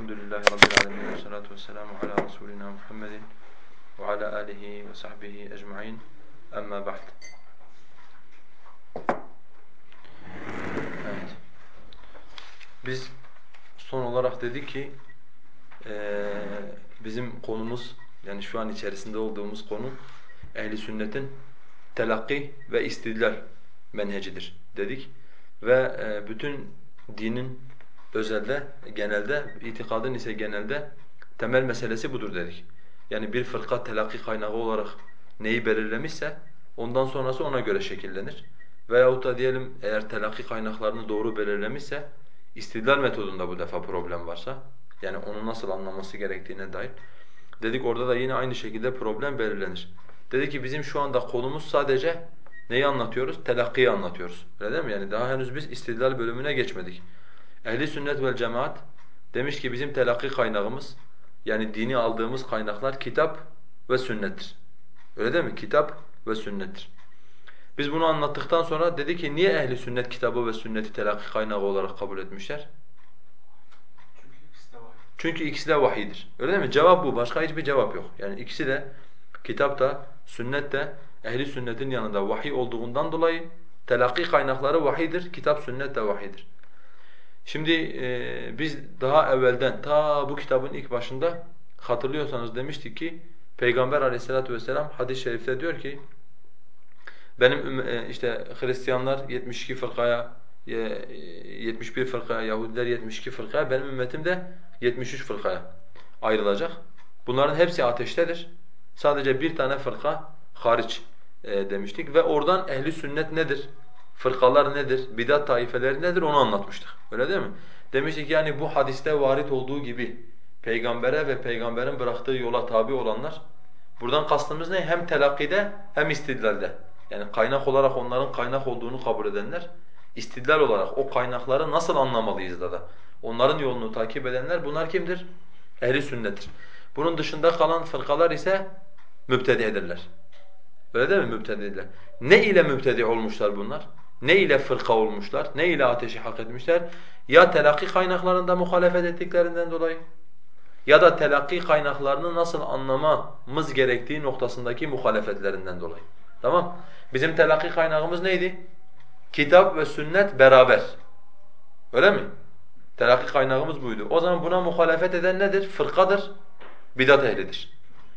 Elhamdülillahi Rabbil alemin ve salatu vesselamu ala Resulina Muhammedin ve ala alihi ve sahbihi ecma'in. Amma ba'd. Evet. Biz son olarak dedik ki e, bizim konumuz yani şu an içerisinde olduğumuz konu ehli sünnetin telakki ve istidlal menhecidir dedik. Ve e, bütün dinin özelde, genelde, itikadın ise genelde temel meselesi budur dedik. Yani bir fırka telakki kaynağı olarak neyi belirlemişse ondan sonrası ona göre şekillenir. Veyahut da diyelim eğer telakki kaynaklarını doğru belirlemişse istidlal metodunda bu defa problem varsa yani onu nasıl anlaması gerektiğine dair dedik orada da yine aynı şekilde problem belirlenir. Dedi ki bizim şu anda konumuz sadece neyi anlatıyoruz? Telakkiyi anlatıyoruz. Öyle değil mi? Yani daha henüz biz istidlal bölümüne geçmedik. Ehli sünnet vel cemaat demiş ki bizim telakki kaynağımız yani dini aldığımız kaynaklar kitap ve sünnettir. Öyle değil mi? Kitap ve sünnettir. Biz bunu anlattıktan sonra dedi ki niye ehli sünnet kitabı ve sünneti telakki kaynağı olarak kabul etmişler? Çünkü ikisi de vahidir. Öyle değil mi? Cevap bu. Başka hiçbir cevap yok. Yani ikisi de kitap da sünnet de ehli sünnetin yanında vahiy olduğundan dolayı telakki kaynakları vahidir, kitap sünnet de vahidir. Şimdi e, biz daha evvelden ta bu kitabın ilk başında hatırlıyorsanız demiştik ki Peygamber Aleyhisselatü vesselam hadis-i şerifte diyor ki benim e, işte Hristiyanlar 72 fırkaya, 71 fırkaya, Yahudiler 72 fırkaya, benim ümmetim de 73 fırkaya ayrılacak. Bunların hepsi ateştedir. Sadece bir tane fırka hariç e, demiştik ve oradan ehli sünnet nedir? Fırkalar nedir? Bidat taifeleri nedir? Onu anlatmıştık. Öyle değil mi? Demiştik yani bu hadiste varit olduğu gibi peygambere ve peygamberin bıraktığı yola tabi olanlar buradan kastımız ne? Hem telakkide hem istidlalde. Yani kaynak olarak onların kaynak olduğunu kabul edenler, istidlal olarak o kaynakları nasıl anlamalıyız da da. Onların yolunu takip edenler bunlar kimdir? Ehli sünnettir. Bunun dışında kalan fırkalar ise mübtedi'dirler. Öyle değil mi mübtedi'ler? Ne ile mübtedi olmuşlar bunlar? Ne ile fırka olmuşlar? Ne ile ateşi hak etmişler? Ya telakki kaynaklarında muhalefet ettiklerinden dolayı ya da telakki kaynaklarını nasıl anlamamız gerektiği noktasındaki muhalefetlerinden dolayı. Tamam? Bizim telakki kaynağımız neydi? Kitap ve sünnet beraber. Öyle mi? Telakki kaynağımız buydu. O zaman buna muhalefet eden nedir? Fırkadır, bidat ehlidir.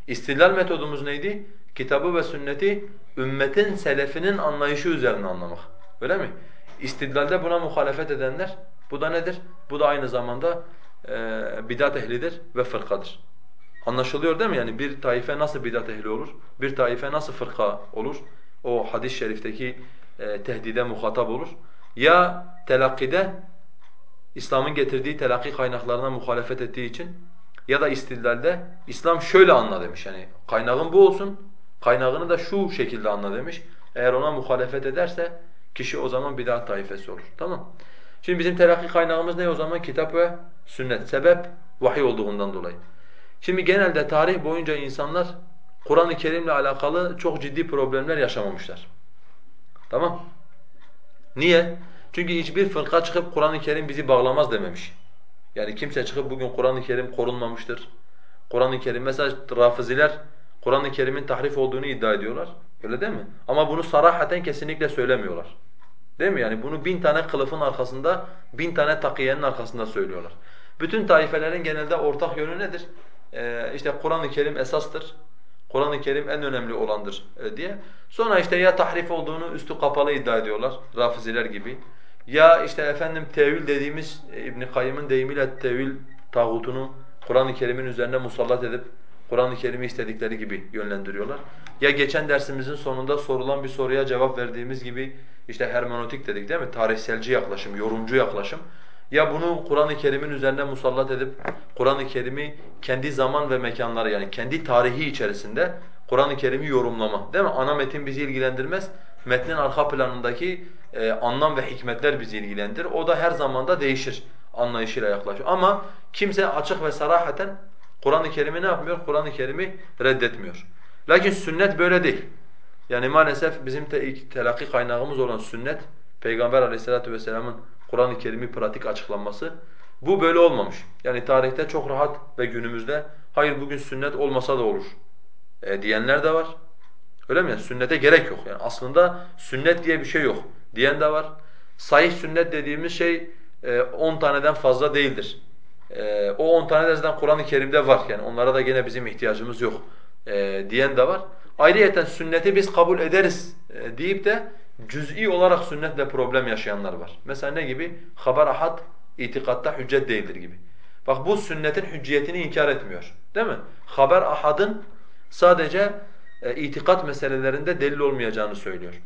İstilal metodumuz neydi? Kitabı ve sünneti ümmetin selefinin anlayışı üzerine anlamak. Öyle mi? İstidlalde buna muhalefet edenler, bu da nedir? Bu da aynı zamanda e, bidat ehlidir ve fırkadır. Anlaşılıyor değil mi? Yani bir taife nasıl bidat ehli olur? Bir taife nasıl fırka olur? O hadis-i şerifteki e, tehdide muhatap olur. Ya telakkide İslam'ın getirdiği telakki kaynaklarına muhalefet ettiği için ya da istidlalde İslam şöyle anla demiş. Yani kaynağın bu olsun, kaynağını da şu şekilde anla demiş. Eğer ona muhalefet ederse kişi o zaman bid'at taifesi olur. Tamam? Şimdi bizim telakki kaynağımız ne o zaman? Kitap ve sünnet. Sebep vahiy olduğundan dolayı. Şimdi genelde tarih boyunca insanlar Kur'an-ı Kerim'le alakalı çok ciddi problemler yaşamamışlar. Tamam? Niye? Çünkü hiçbir fırka çıkıp Kur'an-ı Kerim bizi bağlamaz dememiş. Yani kimse çıkıp bugün Kur'an-ı Kerim korunmamıştır. Kur'an-ı Kerim mesela Rafiziler Kur'an-ı Kerim'in tahrif olduğunu iddia ediyorlar. Öyle değil mi? Ama bunu sarahaten kesinlikle söylemiyorlar. Değil mi? Yani bunu bin tane kılıfın arkasında, bin tane takiyenin arkasında söylüyorlar. Bütün taifelerin genelde ortak yönü nedir? Ee, işte Kur'an-ı Kerim esastır. Kur'an-ı Kerim en önemli olandır e, diye. Sonra işte ya tahrif olduğunu üstü kapalı iddia ediyorlar. Rafiziler gibi. Ya işte efendim tevil dediğimiz e, İbn Kayyım'ın deyimiyle tevil tağutunu Kur'an-ı Kerim'in üzerine musallat edip Kur'an-ı Kerim'i istedikleri gibi yönlendiriyorlar. Ya geçen dersimizin sonunda sorulan bir soruya cevap verdiğimiz gibi işte hermeneutik dedik değil mi? Tarihselci yaklaşım, yorumcu yaklaşım. Ya bunu Kur'an-ı Kerim'in üzerine musallat edip Kur'an-ı Kerim'i kendi zaman ve mekanları yani kendi tarihi içerisinde Kur'an-ı Kerim'i yorumlama. Değil mi? Ana metin bizi ilgilendirmez. Metnin arka planındaki e, anlam ve hikmetler bizi ilgilendirir. O da her zamanda değişir anlayışıyla yaklaşıyor. Ama kimse açık ve sarahaten Kur'an-ı Kerim'i ne yapmıyor? Kur'an-ı Kerim'i reddetmiyor. Lakin sünnet böyle değil. Yani maalesef bizim te telakki kaynağımız olan sünnet, Peygamber aleyhissalatu vesselamın Kur'an-ı Kerim'i pratik açıklanması, Bu böyle olmamış. Yani tarihte çok rahat ve günümüzde hayır bugün sünnet olmasa da olur e, diyenler de var. Öyle mi? sünnete gerek yok. Yani aslında sünnet diye bir şey yok diyen de var. Sahih sünnet dediğimiz şey 10 e, taneden fazla değildir. E, o 10 tane de zaten Kur'an-ı Kerim'de var. Yani onlara da gene bizim ihtiyacımız yok e, diyen de var. Ayrıyeten sünneti biz kabul ederiz e, deyip de cüz'i olarak sünnetle problem yaşayanlar var. Mesela ne gibi? Haber ahad itikatta hüccet değildir gibi. Bak bu sünnetin hücciyetini inkar etmiyor. Değil mi? Haber ahadın sadece e, itikat meselelerinde delil olmayacağını söylüyor.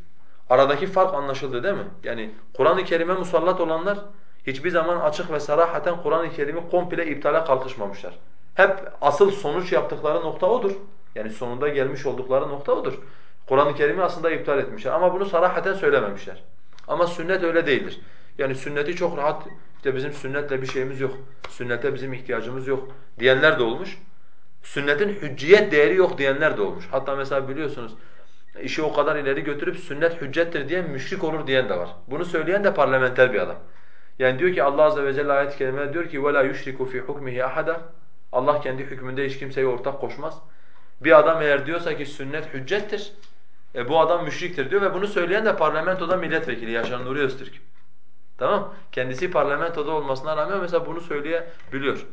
Aradaki fark anlaşıldı değil mi? Yani Kur'an-ı Kerim'e musallat olanlar hiçbir zaman açık ve sarahaten Kur'an-ı Kerim'i komple iptale kalkışmamışlar. Hep asıl sonuç yaptıkları nokta odur. Yani sonunda gelmiş oldukları nokta odur. Kur'an-ı Kerim'i aslında iptal etmişler ama bunu sarahaten söylememişler. Ama sünnet öyle değildir. Yani sünneti çok rahat, işte bizim sünnetle bir şeyimiz yok, sünnete bizim ihtiyacımız yok diyenler de olmuş. Sünnetin hücciyet değeri yok diyenler de olmuş. Hatta mesela biliyorsunuz işi o kadar ileri götürüp sünnet hüccettir diyen müşrik olur diyen de var. Bunu söyleyen de parlamenter bir adam. Yani diyor ki Allah azze ve celle ayet-i kerimede diyor ki وَلَا يُشْرِكُ فِي حُكْمِهِ أَحَدًا Allah kendi hükmünde hiç kimseye ortak koşmaz. Bir adam eğer diyorsa ki sünnet hüccettir, e bu adam müşriktir diyor ve bunu söyleyen de parlamentoda milletvekili Yaşar Nuri Öztürk. Tamam? Kendisi parlamentoda olmasına rağmen mesela bunu söyleyebiliyor.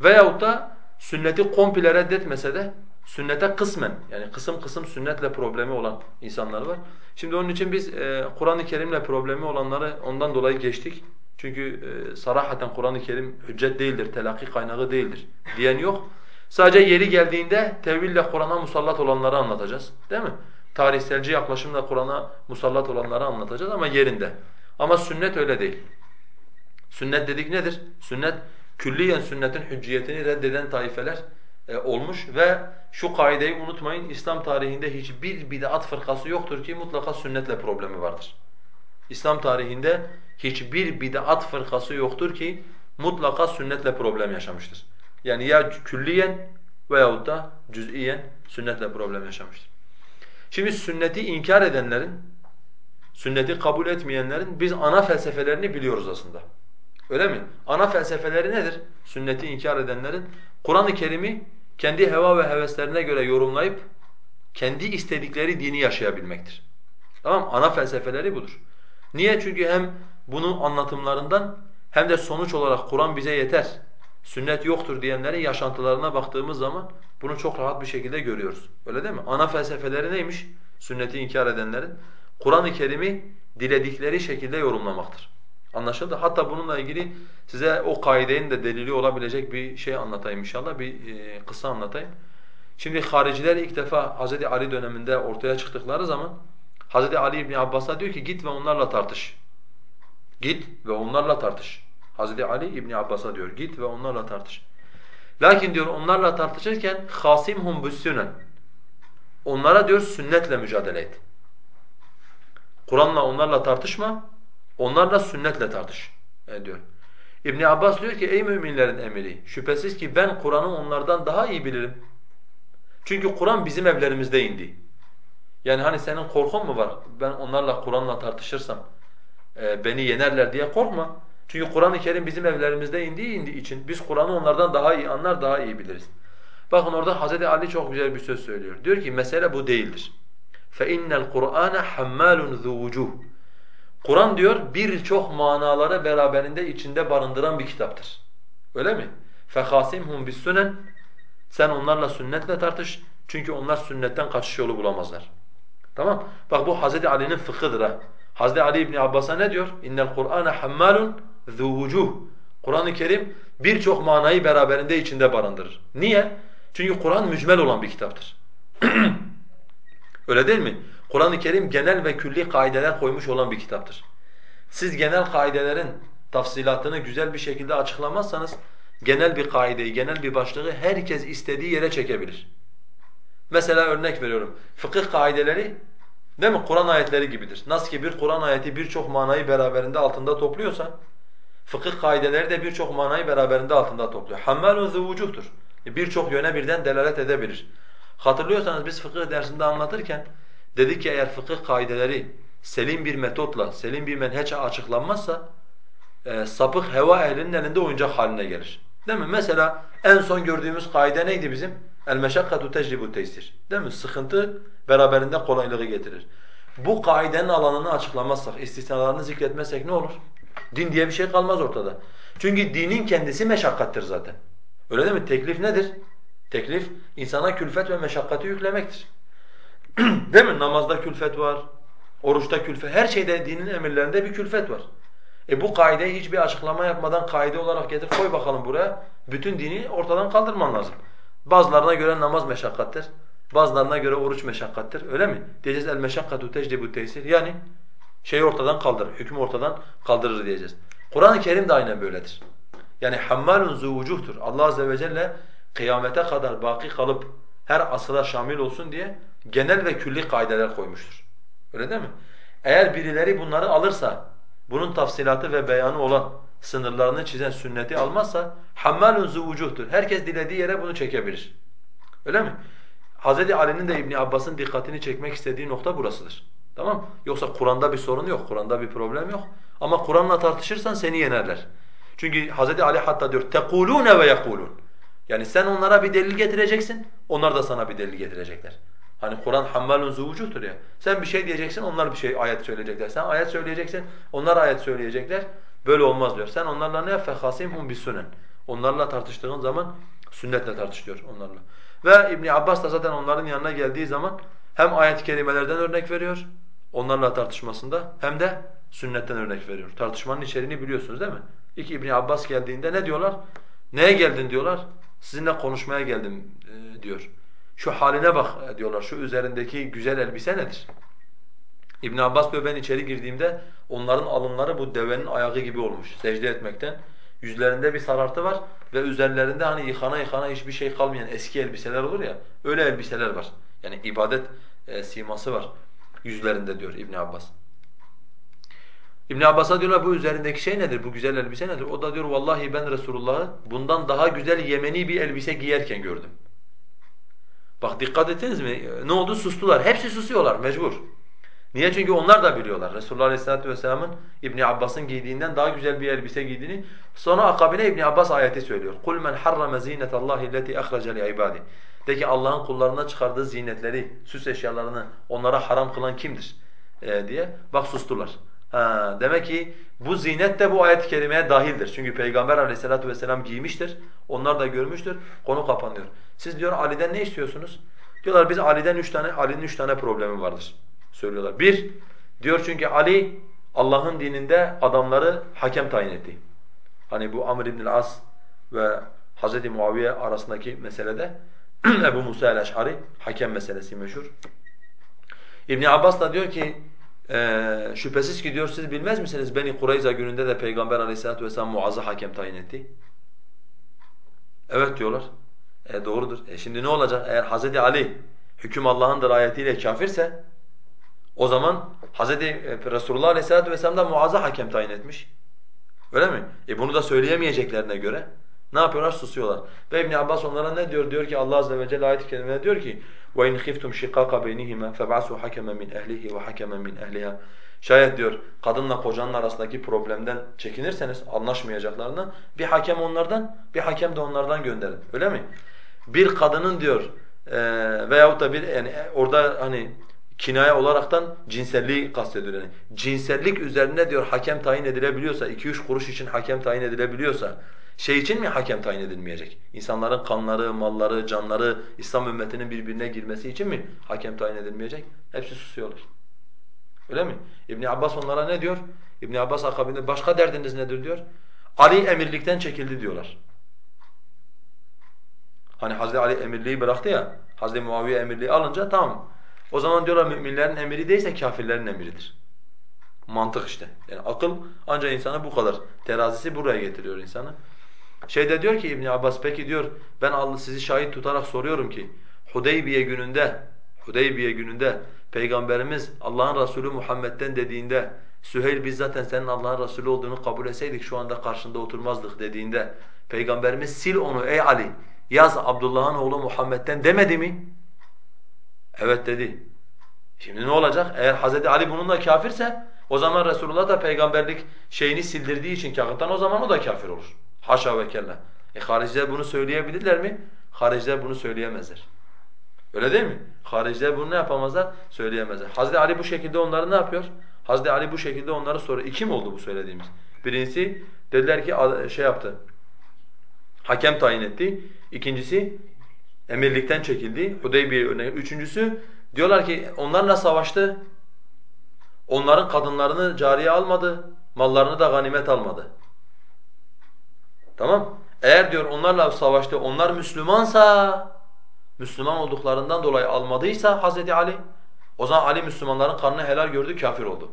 Veyahut da sünneti komple reddetmese de sünnete kısmen yani kısım kısım sünnetle problemi olan insanlar var. Şimdi onun için biz e, Kur'an-ı Kerim'le problemi olanları ondan dolayı geçtik. Çünkü e, sarahaten Kur'an-ı Kerim hüccet değildir, telakki kaynağı değildir diyen yok. Sadece yeri geldiğinde tevhille Kur'an'a musallat olanları anlatacağız. Değil mi? Tarihselci yaklaşımla Kur'an'a musallat olanları anlatacağız ama yerinde. Ama sünnet öyle değil. Sünnet dedik nedir? Sünnet külliyen sünnetin hücciyetini reddeden taifeler e, olmuş ve şu kaideyi unutmayın İslam tarihinde hiçbir bid'at fırkası yoktur ki mutlaka sünnetle problemi vardır. İslam tarihinde hiçbir bid'at fırkası yoktur ki mutlaka sünnetle problem yaşamıştır. Yani ya külliyen veyahut da cüz'iyen sünnetle problem yaşamıştır. Şimdi sünneti inkar edenlerin, sünneti kabul etmeyenlerin biz ana felsefelerini biliyoruz aslında. Öyle mi? Ana felsefeleri nedir? Sünneti inkar edenlerin Kur'an-ı Kerim'i kendi heva ve heveslerine göre yorumlayıp kendi istedikleri dini yaşayabilmektir. Tamam Ana felsefeleri budur. Niye? Çünkü hem bunun anlatımlarından hem de sonuç olarak Kur'an bize yeter, sünnet yoktur diyenlerin yaşantılarına baktığımız zaman bunu çok rahat bir şekilde görüyoruz. Öyle değil mi? Ana felsefeleri neymiş? Sünneti inkar edenlerin Kur'an-ı Kerim'i diledikleri şekilde yorumlamaktır. Anlaşıldı? Hatta bununla ilgili size o kaidenin de delili olabilecek bir şey anlatayım inşallah, bir e, kısa anlatayım. Şimdi hariciler ilk defa Hz. Ali döneminde ortaya çıktıkları zaman Hz. Ali İbni Abbas'a diyor ki git ve onlarla tartış. Git ve onlarla tartış. Hz. Ali İbni Abbas'a diyor git ve onlarla tartış. Lakin diyor onlarla tartışırken hasimhum büssünen. Onlara diyor sünnetle mücadele et. Kur'an'la onlarla tartışma, onlarla sünnetle tartış e, diyor. İbn Abbas diyor ki ey müminlerin emiri şüphesiz ki ben Kur'an'ı onlardan daha iyi bilirim. Çünkü Kur'an bizim evlerimizde indi. Yani hani senin korkun mu var? Ben onlarla Kur'an'la tartışırsam e, beni yenerler diye korkma. Çünkü Kur'an-ı Kerim bizim evlerimizde indiği indiği için biz Kur'an'ı onlardan daha iyi anlar, daha iyi biliriz. Bakın orada Hz. Ali çok güzel bir söz söylüyor. Diyor ki mesele bu değildir. فَاِنَّ الْقُرْآنَ حَمَّالٌ ذُو وُجُوهٍ Kur'an diyor birçok manaları beraberinde içinde barındıran bir kitaptır. Öyle mi? فَخَاسِمْهُمْ بِالسُّنَنِ Sen onlarla sünnetle tartış. Çünkü onlar sünnetten kaçış yolu bulamazlar. Tamam? Bak bu Hazreti Ali'nin fıkhıdır ha. Hazreti Ali İbn Abbas'a ne diyor? İnnel Kur'ane hammalun zu. Kur'an-ı Kerim birçok manayı beraberinde içinde barındırır. Niye? Çünkü Kur'an mücmel olan bir kitaptır. Öyle değil mi? Kur'an-ı Kerim genel ve külli kaideler koymuş olan bir kitaptır. Siz genel kaidelerin tafsilatını güzel bir şekilde açıklamazsanız genel bir kaideyi, genel bir başlığı herkes istediği yere çekebilir. Mesela örnek veriyorum. Fıkıh kaideleri değil mi? Kur'an ayetleri gibidir. Nasıl ki bir Kur'an ayeti birçok manayı beraberinde altında topluyorsa fıkıh kaideleri de birçok manayı beraberinde altında topluyor. Hammalun zuvucuhtur. Birçok yöne birden delalet edebilir. Hatırlıyorsanız biz fıkıh dersinde anlatırken dedik ki eğer fıkıh kaideleri selim bir metotla, selim bir menheçle açıklanmazsa e, sapık heva ehlinin elinde oyuncak haline gelir. Değil mi? Mesela en son gördüğümüz kaide neydi bizim? El meşakkatu teclibu teysir. Değil mi? Sıkıntı beraberinde kolaylığı getirir. Bu kaidenin alanını açıklamazsak, istisnalarını zikretmezsek ne olur? Din diye bir şey kalmaz ortada. Çünkü dinin kendisi meşakkattir zaten. Öyle değil mi? Teklif nedir? Teklif insana külfet ve meşakkati yüklemektir. değil mi? Namazda külfet var, oruçta külfet, her şeyde dinin emirlerinde bir külfet var. E bu kaideyi hiçbir açıklama yapmadan kaide olarak getir koy bakalım buraya. Bütün dini ortadan kaldırman lazım. Bazılarına göre namaz meşakkattir. Bazılarına göre oruç meşakkattir. Öyle mi? Diyeceğiz el meşakkatu teclibu tesir. Yani şeyi ortadan kaldırır, hükmü ortadan kaldırır diyeceğiz. Kur'an-ı Kerim de aynen böyledir. Yani hammalun zuvucuhtur. Allah azze ve celle kıyamete kadar baki kalıp her asıla şamil olsun diye genel ve külli kaideler koymuştur. Öyle değil mi? Eğer birileri bunları alırsa, bunun tafsilatı ve beyanı olan sınırlarını çizen sünneti almazsa hammalun zuvucuhtur. Herkes dilediği yere bunu çekebilir. Öyle mi? Hz. Ali'nin de İbn Abbas'ın dikkatini çekmek istediği nokta burasıdır. Tamam? Yoksa Kur'an'da bir sorun yok, Kur'an'da bir problem yok. Ama Kur'an'la tartışırsan seni yenerler. Çünkü Hz. Ali hatta diyor tekulune ve yekulun. Yani sen onlara bir delil getireceksin, onlar da sana bir delil getirecekler. Hani Kur'an hammalun zuvucuhtur ya. Sen bir şey diyeceksin, onlar bir şey ayet söyleyecekler. Sen ayet söyleyeceksin, onlar ayet söyleyecekler. Böyle olmaz diyor. Sen onlarla ne yap? فَخَاسِمْهُمْ بِسُنَنْ Onlarla tartıştığın zaman sünnetle tartışıyor onlarla. Ve İbn Abbas da zaten onların yanına geldiği zaman hem ayet-i kerimelerden örnek veriyor onlarla tartışmasında hem de sünnetten örnek veriyor. Tartışmanın içeriğini biliyorsunuz değil mi? İki İbn Abbas geldiğinde ne diyorlar? Neye geldin diyorlar? Sizinle konuşmaya geldim e, diyor. Şu haline bak e, diyorlar. Şu üzerindeki güzel elbise nedir? İbn Abbas diyor ben içeri girdiğimde onların alınları bu devenin ayağı gibi olmuş secde etmekten. Yüzlerinde bir sarartı var ve üzerlerinde hani yıkana yıkana hiçbir şey kalmayan eski elbiseler olur ya öyle elbiseler var. Yani ibadet e, siması var yüzlerinde diyor İbn Abbas. İbn Abbas'a diyorlar bu üzerindeki şey nedir? Bu güzel elbise nedir? O da diyor vallahi ben Resulullah'ı bundan daha güzel Yemeni bir elbise giyerken gördüm. Bak dikkat ettiniz mi? Ne oldu? Sustular. Hepsi susuyorlar mecbur. Niye? Çünkü onlar da biliyorlar. Resulullah Aleyhisselatü Vesselam'ın İbn Abbas'ın giydiğinden daha güzel bir elbise giydiğini. Sonra akabine İbn Abbas ayeti söylüyor. قُلْ مَنْ حَرَّمَ زِينَةَ اللّٰهِ الَّتِي أَخْرَجَ لِعِبَادِهِ De ki Allah'ın kullarına çıkardığı zinetleri, süs eşyalarını onlara haram kılan kimdir? Ee, diye. Bak sustular. Ha, demek ki bu zinet de bu ayet-i kerimeye dahildir. Çünkü Peygamber aleyhissalatu vesselam giymiştir. Onlar da görmüştür. Konu kapanıyor. Siz diyor Ali'den ne istiyorsunuz? Diyorlar biz Ali'den üç tane, Ali'nin üç tane problemi vardır söylüyorlar. Bir, diyor çünkü Ali Allah'ın dininde adamları hakem tayin etti. Hani bu Amr ibn as ve Hz. Muaviye arasındaki meselede Ebu Musa el-Eş'ari hakem meselesi meşhur. İbn Abbas da diyor ki e, şüphesiz ki diyor siz bilmez misiniz Beni Kureyza gününde de Peygamber Aleyhisselatü vesselam Muaz'ı hakem tayin etti. Evet diyorlar. E doğrudur. E şimdi ne olacak? Eğer Hz. Ali hüküm Allah'ındır ayetiyle kafirse o zaman Hz. E, Resulullah Aleyhisselatü Vesselam da Muaz'a hakem tayin etmiş. Öyle mi? E bunu da söyleyemeyeceklerine göre ne yapıyorlar? Susuyorlar. Ve İbn Abbas onlara ne diyor? Diyor ki Allah azze ve celle ayet-i kerimede diyor ki: "Ve in khiftum shiqaqa beynihima feb'asu hakemen min ehlihi ve hakemen min ehliha." Şayet diyor kadınla kocanın arasındaki problemden çekinirseniz anlaşmayacaklarını bir hakem onlardan bir hakem de onlardan gönderin. Öyle mi? Bir kadının diyor e, veyahut da bir yani orada hani Kinaye olaraktan cinselliği kastediyor yani. Cinsellik üzerine diyor hakem tayin edilebiliyorsa, iki üç kuruş için hakem tayin edilebiliyorsa, şey için mi hakem tayin edilmeyecek? İnsanların kanları, malları, canları, İslam ümmetinin birbirine girmesi için mi hakem tayin edilmeyecek? Hepsi susuyorlar. Öyle mi? İbn Abbas onlara ne diyor? İbn Abbas akabinde başka derdiniz nedir diyor? Ali emirlikten çekildi diyorlar. Hani Hazreti Ali emirliği bıraktı ya, Hazreti Muaviye emirliği alınca tamam o zaman diyorlar müminlerin emri değilse kafirlerin emridir. Mantık işte. Yani akıl ancak insanı bu kadar. Terazisi buraya getiriyor insanı. Şeyde diyor ki İbn Abbas peki diyor ben Allah sizi şahit tutarak soruyorum ki Hudeybiye gününde Hudeybiye gününde peygamberimiz Allah'ın Resulü Muhammed'den dediğinde Süheyl biz zaten senin Allah'ın Resulü olduğunu kabul etseydik şu anda karşında oturmazdık dediğinde peygamberimiz sil onu ey Ali yaz Abdullah'ın oğlu Muhammed'den demedi mi? Evet dedi. Şimdi ne olacak? Eğer Hz. Ali bununla kafirse O zaman Resulullah da peygamberlik şeyini sildirdiği için kağıttan o zaman o da kafir olur. Haşa ve kella. E hariciler bunu söyleyebilirler mi? Hariciler bunu söyleyemezler. Öyle değil mi? Hariciler bunu ne yapamazlar? Söyleyemezler. Hazreti Ali bu şekilde onları ne yapıyor? Hazreti Ali bu şekilde onları soruyor. İki mi oldu bu söylediğimiz? Birincisi dediler ki şey yaptı. Hakem tayin etti. İkincisi emirlikten çekildi. Hudeybiye örneği. Üçüncüsü diyorlar ki onlarla savaştı. Onların kadınlarını cariye almadı. Mallarını da ganimet almadı. Tamam? Eğer diyor onlarla savaştı, onlar Müslümansa, Müslüman olduklarından dolayı almadıysa Hazreti Ali, o zaman Ali Müslümanların kanını helal gördü, kafir oldu.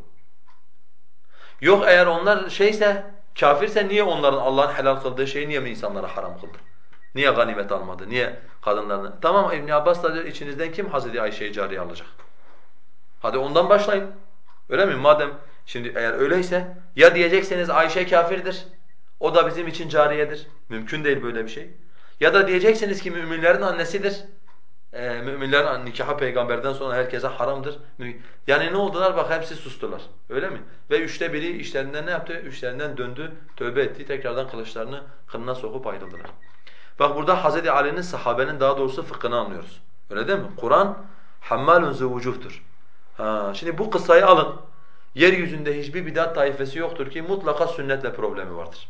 Yok eğer onlar şeyse, kafirse niye onların Allah'ın helal kıldığı şeyi niye mi insanlara haram kıldı? Niye ganimet almadı? Niye kadınlarını? Tamam İbn Abbas da diyor içinizden kim Hazreti Ayşe'yi cariye alacak? Hadi ondan başlayın. Öyle mi? Madem şimdi eğer öyleyse ya diyecekseniz Ayşe kafirdir. O da bizim için cariyedir. Mümkün değil böyle bir şey. Ya da diyeceksiniz ki müminlerin annesidir. Ee, müminlerin nikahı peygamberden sonra herkese haramdır. Yani ne oldular? Bak hepsi sustular. Öyle mi? Ve üçte biri işlerinden ne yaptı? Üçlerinden döndü, tövbe etti. Tekrardan kılıçlarını kınına sokup ayrıldılar. Bak burada Hz. Ali'nin sahabenin daha doğrusu fıkhını anlıyoruz. Öyle değil mi? Kur'an hammalun zuvucuhtur. Ha, şimdi bu kıssayı alın. Yeryüzünde hiçbir bidat taifesi yoktur ki mutlaka sünnetle problemi vardır.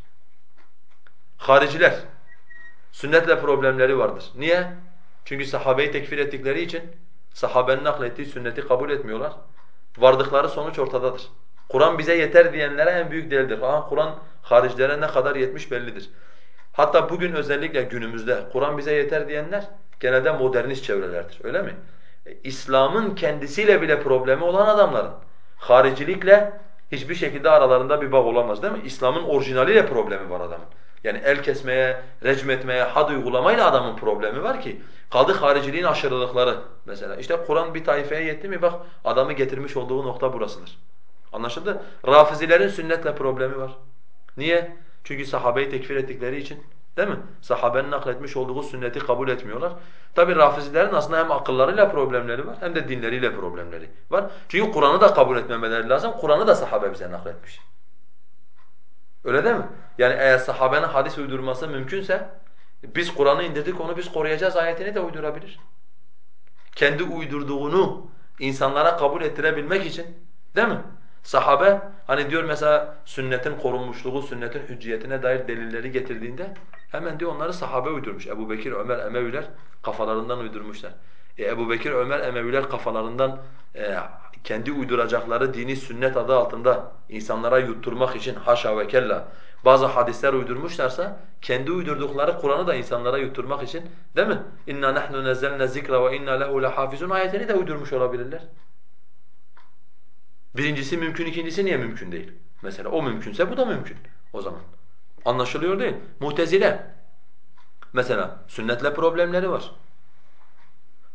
Hariciler sünnetle problemleri vardır. Niye? Çünkü sahabeyi tekfir ettikleri için sahabenin naklettiği sünneti kabul etmiyorlar. Vardıkları sonuç ortadadır. Kur'an bize yeter diyenlere en büyük delildir. Aha Kur'an haricilere ne kadar yetmiş bellidir. Hatta bugün özellikle günümüzde Kur'an bize yeter diyenler genelde modernist çevrelerdir. Öyle mi? E, İslam'ın kendisiyle bile problemi olan adamların haricilikle hiçbir şekilde aralarında bir bağ olamaz değil mi? İslam'ın orijinaliyle problemi var adamın. Yani el kesmeye, recm etmeye, had uygulamayla adamın problemi var ki. Kaldı hariciliğin aşırılıkları mesela. İşte Kur'an bir taifeye yetti mi bak adamı getirmiş olduğu nokta burasıdır. Anlaşıldı? Rafizilerin sünnetle problemi var. Niye? Çünkü sahabeyi tekfir ettikleri için değil mi? Sahabenin nakletmiş olduğu sünneti kabul etmiyorlar. Tabi Rafizilerin aslında hem akıllarıyla problemleri var hem de dinleriyle problemleri var. Çünkü Kur'an'ı da kabul etmemeleri lazım. Kur'an'ı da sahabe bize nakletmiş. Öyle değil mi? Yani eğer sahabenin hadis uydurması mümkünse biz Kur'an'ı indirdik onu biz koruyacağız ayetini de uydurabilir. Kendi uydurduğunu insanlara kabul ettirebilmek için değil mi? Sahabe hani diyor mesela sünnetin korunmuşluğu, sünnetin hücciyetine dair delilleri getirdiğinde hemen diyor onları sahabe uydurmuş. Ebu Bekir, Ömer, Emeviler kafalarından uydurmuşlar. E, Ebu Bekir, Ömer, Emeviler kafalarından e, kendi uyduracakları dini sünnet adı altında insanlara yutturmak için haşa ve kella bazı hadisler uydurmuşlarsa kendi uydurdukları Kur'an'ı da insanlara yutturmak için değil mi? İnna nahnu nazzalna zikra ve inna lehu lehafizun ayetini de uydurmuş olabilirler. Birincisi mümkün, ikincisi niye mümkün değil? Mesela o mümkünse bu da mümkün o zaman. Anlaşılıyor değil. Mutezile mesela sünnetle problemleri var.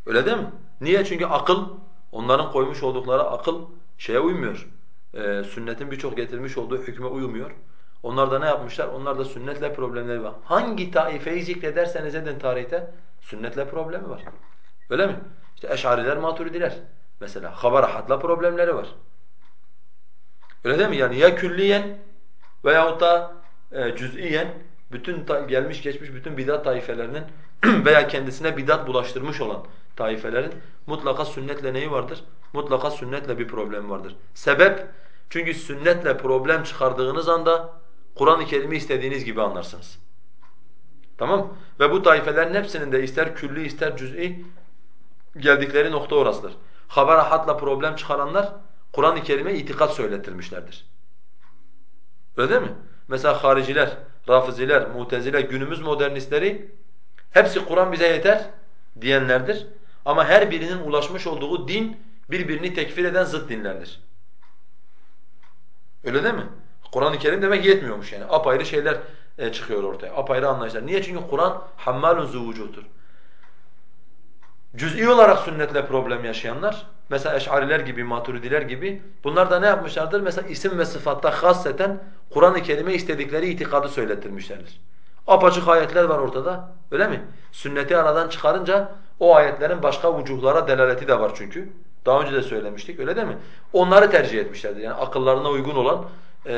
Öyle değil mi? Niye? Çünkü akıl Onların koymuş oldukları akıl şeye uymuyor. Ee, sünnetin birçok getirmiş olduğu hükme uymuyor. Onlar da ne yapmışlar? Onlar da sünnetle problemleri var. Hangi taifeyi zikrederseniz edin tarihte sünnetle problemi var. Öyle mi? İşte Eş'ariler, Maturidiler mesela habarahatla problemleri var. Öyle değil mi? Yani ya külliyen veyahut da e, cüz'iyen bütün gelmiş geçmiş bütün bidat taifelerinin veya kendisine bidat bulaştırmış olan taifelerin mutlaka sünnetle neyi vardır? Mutlaka sünnetle bir problem vardır. Sebep çünkü sünnetle problem çıkardığınız anda Kur'an-ı Kerim'i istediğiniz gibi anlarsınız. Tamam? Ve bu taifelerin hepsinin de ister külli ister cüz'i geldikleri nokta orasıdır. Haber hatla problem çıkaranlar Kur'an-ı Kerim'e itikat söyletirmişlerdir. Öyle değil mi? Mesela hariciler, rafiziler, muteziler, günümüz modernistleri hepsi Kur'an bize yeter diyenlerdir. Ama her birinin ulaşmış olduğu din birbirini tekfir eden zıt dinlerdir. Öyle değil mi? Kur'an-ı Kerim demek yetmiyormuş yani. Apayrı şeyler e, çıkıyor ortaya. Apayrı anlayışlar. Niye? Çünkü Kur'an hammalun zuvucuhtur. Cüz'i olarak sünnetle problem yaşayanlar, mesela Eş'ariler gibi, Maturidiler gibi bunlar da ne yapmışlardır? Mesela isim ve sıfatta hasseten Kur'an-ı Kerim'e istedikleri itikadı söylettirmişlerdir. Apaçık ayetler var ortada, öyle mi? Sünneti aradan çıkarınca o ayetlerin başka vucuhlara delaleti de var çünkü. Daha önce de söylemiştik öyle değil mi? Onları tercih etmişlerdir. Yani akıllarına uygun olan e,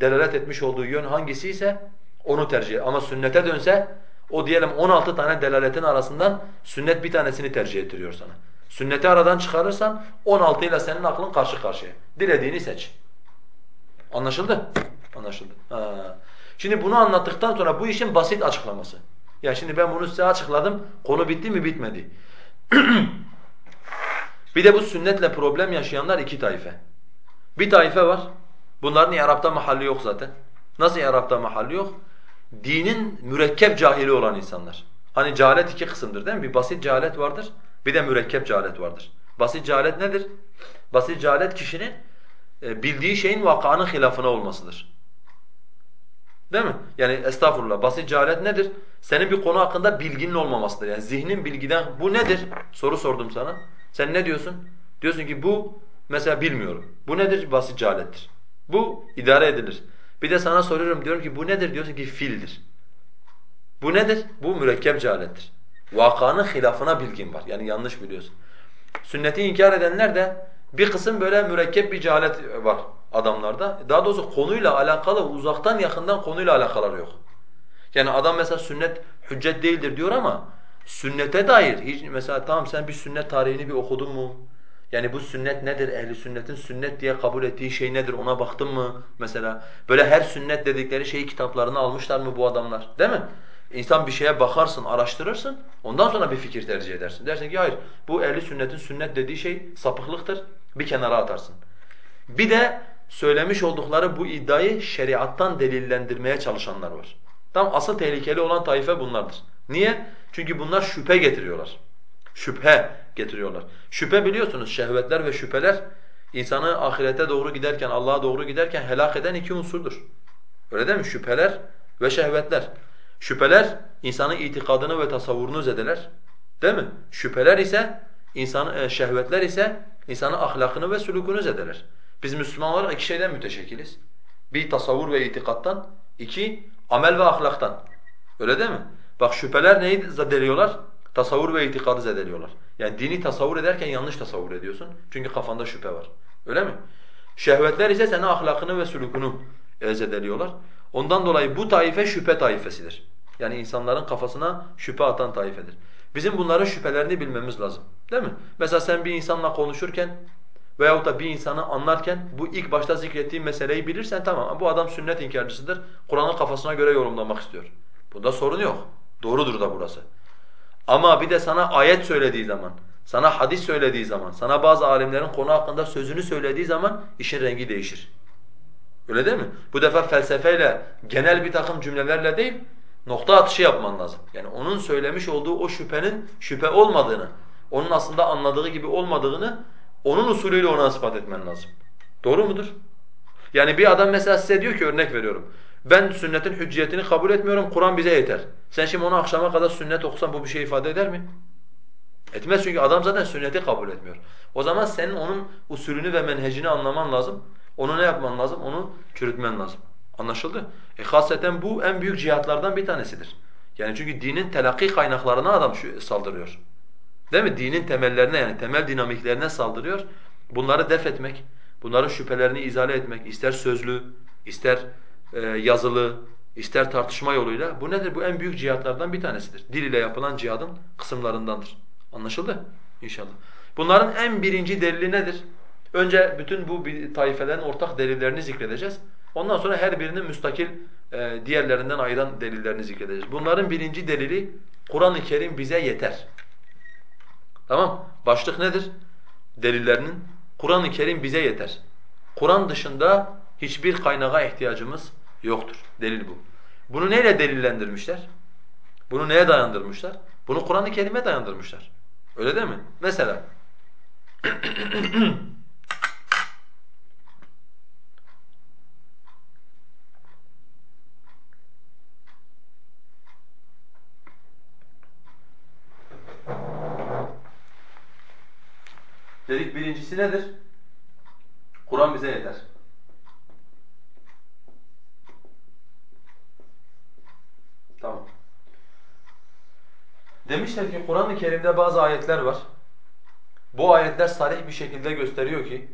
delalet etmiş olduğu yön hangisi ise onu tercih Ama sünnete dönse o diyelim 16 tane delaletin arasından sünnet bir tanesini tercih ettiriyor sana. Sünneti aradan çıkarırsan 16 ile senin aklın karşı karşıya. Dilediğini seç. Anlaşıldı? Anlaşıldı. Ha. Şimdi bunu anlattıktan sonra bu işin basit açıklaması. Ya şimdi ben bunu size açıkladım. Konu bitti mi? Bitmedi. bir de bu sünnetle problem yaşayanlar iki taife. Bir taife var. Bunların İrab'da mahalli yok zaten. Nasıl İrab'da mahalli yok? Dinin mürekkep cahili olan insanlar. Hani cehalet iki kısımdır değil mi? Bir basit cehalet vardır, bir de mürekkep cehalet vardır. Basit cehalet nedir? Basit cehalet kişinin e, bildiği şeyin vakanın hilafına olmasıdır. Değil mi? Yani estağfurullah basit cehalet nedir? Senin bir konu hakkında bilginin olmamasıdır. Yani zihnin bilgiden bu nedir? Soru sordum sana. Sen ne diyorsun? Diyorsun ki bu mesela bilmiyorum. Bu nedir? Basit cehalettir. Bu idare edilir. Bir de sana soruyorum diyorum ki bu nedir? Diyorsun ki fildir. Bu nedir? Bu mürekkep cehalettir. Vakanın hilafına bilgin var. Yani yanlış biliyorsun. Sünneti inkar edenler de bir kısım böyle mürekkep bir cehalet var adamlarda. Daha doğrusu konuyla alakalı uzaktan yakından konuyla alakaları yok. Yani adam mesela sünnet hüccet değildir diyor ama sünnete dair hiç mesela tamam sen bir sünnet tarihini bir okudun mu? Yani bu sünnet nedir? Ehli sünnetin sünnet diye kabul ettiği şey nedir? Ona baktın mı mesela? Böyle her sünnet dedikleri şeyi kitaplarına almışlar mı bu adamlar? Değil mi? İnsan bir şeye bakarsın, araştırırsın. Ondan sonra bir fikir tercih edersin. Dersin ki hayır bu ehli sünnetin sünnet dediği şey sapıklıktır. Bir kenara atarsın. Bir de söylemiş oldukları bu iddiayı şeriattan delillendirmeye çalışanlar var. Tam asıl tehlikeli olan taife bunlardır. Niye? Çünkü bunlar şüphe getiriyorlar. Şüphe getiriyorlar. Şüphe biliyorsunuz şehvetler ve şüpheler insanı ahirete doğru giderken, Allah'a doğru giderken helak eden iki unsurdur. Öyle değil mi? Şüpheler ve şehvetler. Şüpheler insanın itikadını ve tasavvurunu zedeler. Değil mi? Şüpheler ise insan e, şehvetler ise insanın ahlakını ve sülükünü zedeler. Biz Müslüman olarak iki şeyden müteşekkiliz. Bir tasavvur ve itikattan, iki amel ve ahlaktan. Öyle değil mi? Bak şüpheler neyi zedeliyorlar? Tasavvur ve itikadı zedeliyorlar. Yani dini tasavvur ederken yanlış tasavvur ediyorsun. Çünkü kafanda şüphe var. Öyle mi? Şehvetler ise senin ahlakını ve sülükünü zedeliyorlar. Ondan dolayı bu taife şüphe taifesidir. Yani insanların kafasına şüphe atan taifedir. Bizim bunların şüphelerini bilmemiz lazım. Değil mi? Mesela sen bir insanla konuşurken veyahut da bir insanı anlarken bu ilk başta zikrettiğim meseleyi bilirsen tamam bu adam sünnet inkarcısıdır. Kur'an'ın kafasına göre yorumlamak istiyor. Bunda sorun yok. Doğrudur da burası. Ama bir de sana ayet söylediği zaman, sana hadis söylediği zaman, sana bazı alimlerin konu hakkında sözünü söylediği zaman işin rengi değişir. Öyle değil mi? Bu defa felsefeyle, genel bir takım cümlelerle değil, nokta atışı yapman lazım. Yani onun söylemiş olduğu o şüphenin şüphe olmadığını, onun aslında anladığı gibi olmadığını onun usulüyle ona ispat etmen lazım. Doğru mudur? Yani bir adam mesela size diyor ki örnek veriyorum. Ben sünnetin hücciyetini kabul etmiyorum, Kur'an bize yeter. Sen şimdi onu akşama kadar sünnet okusan bu bir şey ifade eder mi? Etmez çünkü adam zaten sünneti kabul etmiyor. O zaman senin onun usulünü ve menhecini anlaman lazım. Onu ne yapman lazım? Onu çürütmen lazım. Anlaşıldı? E hasreten bu en büyük cihatlardan bir tanesidir. Yani çünkü dinin telakki kaynaklarına adam saldırıyor. Değil mi? Dinin temellerine yani temel dinamiklerine saldırıyor. Bunları def etmek, bunların şüphelerini izale etmek, ister sözlü, ister yazılı, ister tartışma yoluyla. Bu nedir? Bu en büyük cihatlardan bir tanesidir. Dil ile yapılan cihadın kısımlarındandır. Anlaşıldı? İnşallah. Bunların en birinci delili nedir? Önce bütün bu taifelerin ortak delillerini zikredeceğiz. Ondan sonra her birinin müstakil e, diğerlerinden ayıran delillerini zikredeceğiz. Bunların birinci delili Kur'an-ı Kerim bize yeter. Tamam? Başlık nedir? Delillerinin Kur'an-ı Kerim bize yeter. Kur'an dışında hiçbir kaynağa ihtiyacımız yoktur. Delil bu. Bunu neyle delillendirmişler? Bunu neye dayandırmışlar? Bunu Kur'an-ı Kerim'e dayandırmışlar. Öyle değil mi? Mesela Dedik birincisi nedir? Kur'an bize yeter. Tamam. Demişler ki Kur'an-ı Kerim'de bazı ayetler var. Bu ayetler sarih bir şekilde gösteriyor ki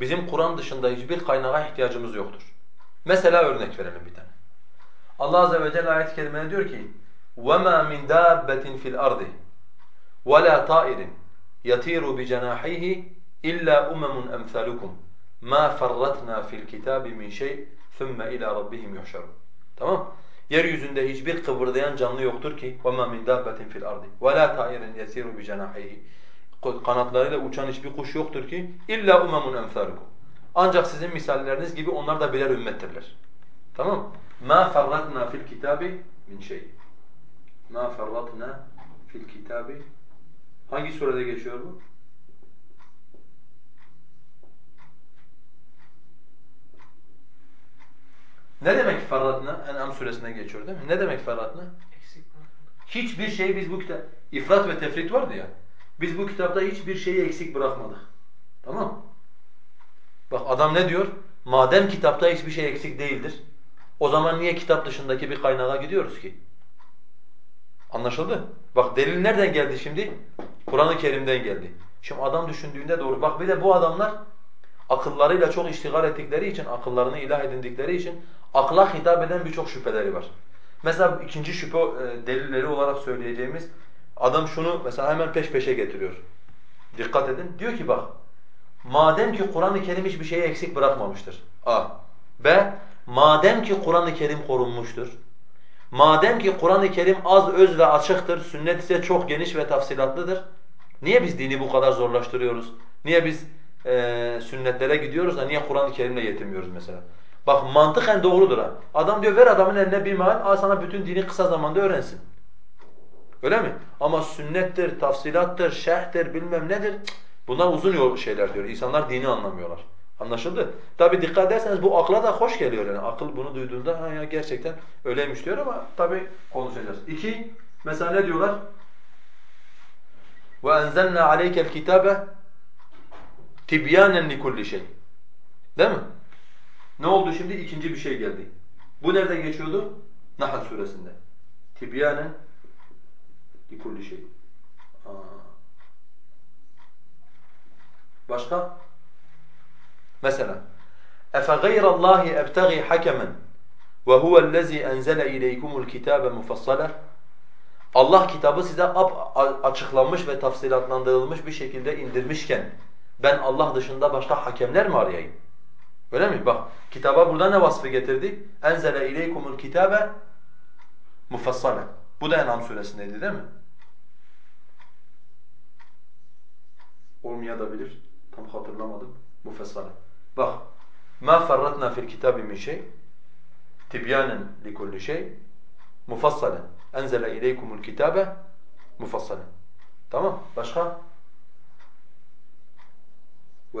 bizim Kur'an dışında hiçbir kaynağa ihtiyacımız yoktur. Mesela örnek verelim bir tane. Allah azze ve celle ayet-i kerimede diyor ki: وَمَا مِنْ دَابَّةٍ فِي الْأَرْضِ وَلَا طَائِرٍ يَطِيرُ بِجَنَاحَيْهِ إِلَّا أُمَمٌ أَمْثَالُكُمْ مَا فَرَّطْنَا فِي الْكِتَابِ مِنْ شَيْءٍ ثُمَّ إِلَى رَبِّهِمْ يُحْشَرُونَ Tamam Yeryüzünde hiçbir kıvırdayan canlı yoktur ki وَمَا مِنْ دَابَّةٍ فِي الْأَرْضِ وَلَا طَائِرٍ يَسِيرُ بِجَنَاحَيْهِ Kanatlarıyla uçan hiçbir kuş yoktur ki illa umamun emsalukum. Ancak sizin misalleriniz gibi onlar da birer ümmettirler. Tamam? Ma farratna fil kitabi min şey. Ma farratna fil kitabi Hangi surede geçiyor bu? Ne demek ferratna? En'am suresine geçiyor değil mi? Ne demek ferratna? Hiçbir şey biz bu kitap ifrat ve tefrit vardı ya. Biz bu kitapta hiçbir şeyi eksik bırakmadık. Tamam Bak adam ne diyor? Madem kitapta hiçbir şey eksik değildir, o zaman niye kitap dışındaki bir kaynağa gidiyoruz ki? Anlaşıldı? Bak delil nereden geldi şimdi? Kur'an-ı Kerim'den geldi. Şimdi adam düşündüğünde doğru. Bak bir de bu adamlar akıllarıyla çok iştigal ettikleri için, akıllarını ilah edindikleri için akla hitap eden birçok şüpheleri var. Mesela ikinci şüphe e, delilleri olarak söyleyeceğimiz adam şunu mesela hemen peş peşe getiriyor. Dikkat edin. Diyor ki bak madem ki Kur'an-ı Kerim hiçbir şeyi eksik bırakmamıştır. A. B. Madem ki Kur'an-ı Kerim korunmuştur. Madem ki Kur'an-ı Kerim az, öz ve açıktır, sünnet ise çok geniş ve tafsilatlıdır. Niye biz dini bu kadar zorlaştırıyoruz? Niye biz e, sünnetlere gidiyoruz da niye Kur'an-ı Kerim'le yetinmiyoruz mesela? Bak mantıken doğrudur ha. Adam diyor ver adamın eline bir mal, al sana bütün dini kısa zamanda öğrensin. Öyle mi? Ama sünnettir, tafsilattır, şerhtir, bilmem nedir. Bunlar uzun yol şeyler diyor. İnsanlar dini anlamıyorlar. Anlaşıldı? Tabi dikkat ederseniz bu akla da hoş geliyor yani. Akıl bunu duyduğunda ha ya gerçekten öyleymiş diyor ama tabi konuşacağız. İki, mesela ne diyorlar? وَاَنْزَلْنَا عَلَيْكَ الْكِتَابَ تِبْيَانًا لِكُلِّ şey. Değil mi? Ne oldu şimdi? İkinci bir şey geldi. Bu nerede geçiyordu? Nahl suresinde. Tibyanen likulli şey. Başka? Mesela اَفَغَيْرَ اللّٰهِ اَبْتَغِي حَكَمًا وَهُوَ الَّذ۪ي اَنْزَلَ اِلَيْكُمُ الْكِتَابَ مُفَصَّلًا Allah kitabı size açıklanmış ve tafsilatlandırılmış bir şekilde indirmişken ben Allah dışında başka hakemler mi arayayım? Öyle mi? Bak kitaba burada ne vasfı getirdi? Enzele ileykumul kitabe mufassale. Bu da En'am suresindeydi değil mi? Olmayabilir. Tam hatırlamadım. Mufassale. Bak. Ma ferratna fil kitabi min şey. Tibyanen likulli şey. Mufassale. Enzele ileykumul kitabe mufassale. Tamam. Başka?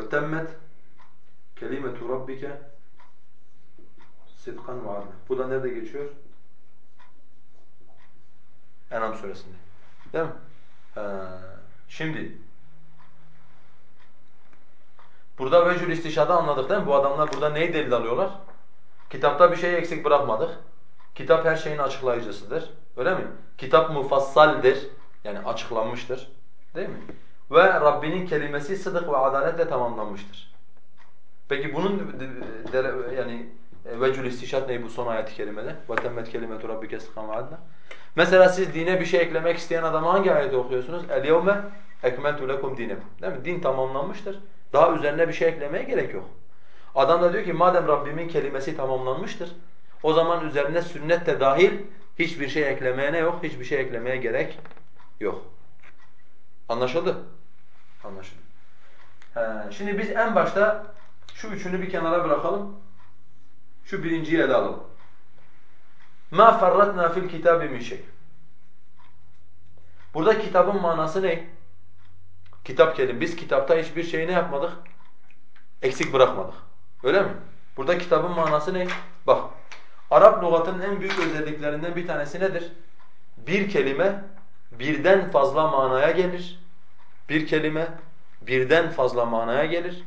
Temmet Kelimetu rabbike sidkan ve adle. Bu da nerede geçiyor? Enam suresinde. Değil mi? Ee, şimdi burada vecül istişadı anladık değil mi? Bu adamlar burada neyi delil alıyorlar? Kitapta bir şey eksik bırakmadık. Kitap her şeyin açıklayıcısıdır. Öyle mi? Kitap mufassaldir. Yani açıklanmıştır. Değil mi? Ve Rabbinin kelimesi sıdık ve adaletle tamamlanmıştır. Peki bunun yani e, vecül istişat ne bu son ayet-i kerimede? وَتَمَّتْ كَلِمَةُ رَبِّكَ سِخَمْ وَعَدْلًا Mesela siz dine bir şey eklemek isteyen adama hangi ayeti okuyorsunuz? اَلْيَوْمَ اَكْمَلْتُ لَكُمْ دِينَكُمْ Değil mi? Din tamamlanmıştır. Daha üzerine bir şey eklemeye gerek yok. Adam da diyor ki madem Rabbimin kelimesi tamamlanmıştır, o zaman üzerine sünnet de dahil hiçbir şey eklemeye ne yok? Hiçbir şey eklemeye gerek yok. Anlaşıldı? Anlaşıldı. He, şimdi biz en başta şu üçünü bir kenara bırakalım. Şu birinciyi ele alalım. مَا فَرَّتْنَا فِي الْكِتَابِ مِنْ şey. Burada kitabın manası ne? Kitap kelim. Biz kitapta hiçbir şeyi ne yapmadık? Eksik bırakmadık. Öyle mi? Burada kitabın manası ne? Bak, Arap lügatının en büyük özelliklerinden bir tanesi nedir? Bir kelime birden fazla manaya gelir. bir kelime birden fazla manaya gelir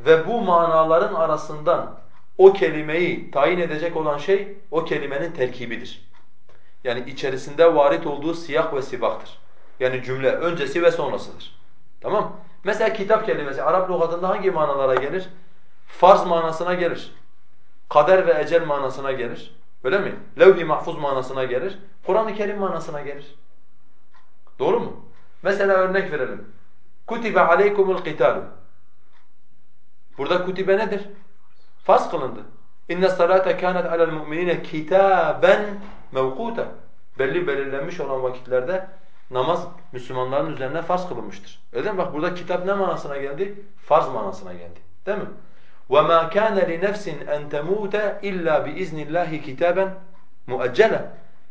ve bu manaların arasından o kelimeyi tayin edecek olan şey o kelimenin terkibidir. Yani içerisinde varit olduğu siyah ve sibaktır. Yani cümle öncesi ve sonrasıdır. Tamam? Mesela kitap kelimesi Arap lügatında hangi manalara gelir? Farz manasına gelir. Kader ve ecel manasına gelir. Öyle mi? Levh-i mahfuz manasına gelir. Kur'an-ı Kerim manasına gelir. Doğru mu? Mesela örnek verelim. Kutibe aleykumul qitalu. Burada kutibe nedir? Farz kılındı. İnne salate kânet alel mu'minine kitaben mevkuta. Belli belirlenmiş olan vakitlerde namaz Müslümanların üzerine farz kılınmıştır. Öyle mi? Bak burada kitap ne manasına geldi? Farz manasına geldi. Değil mi? وَمَا كَانَ لِنَفْسٍ اَنْ تَمُوتَ اِلَّا بِاِذْنِ اللّٰهِ كِتَابًا مُؤَجَّلًا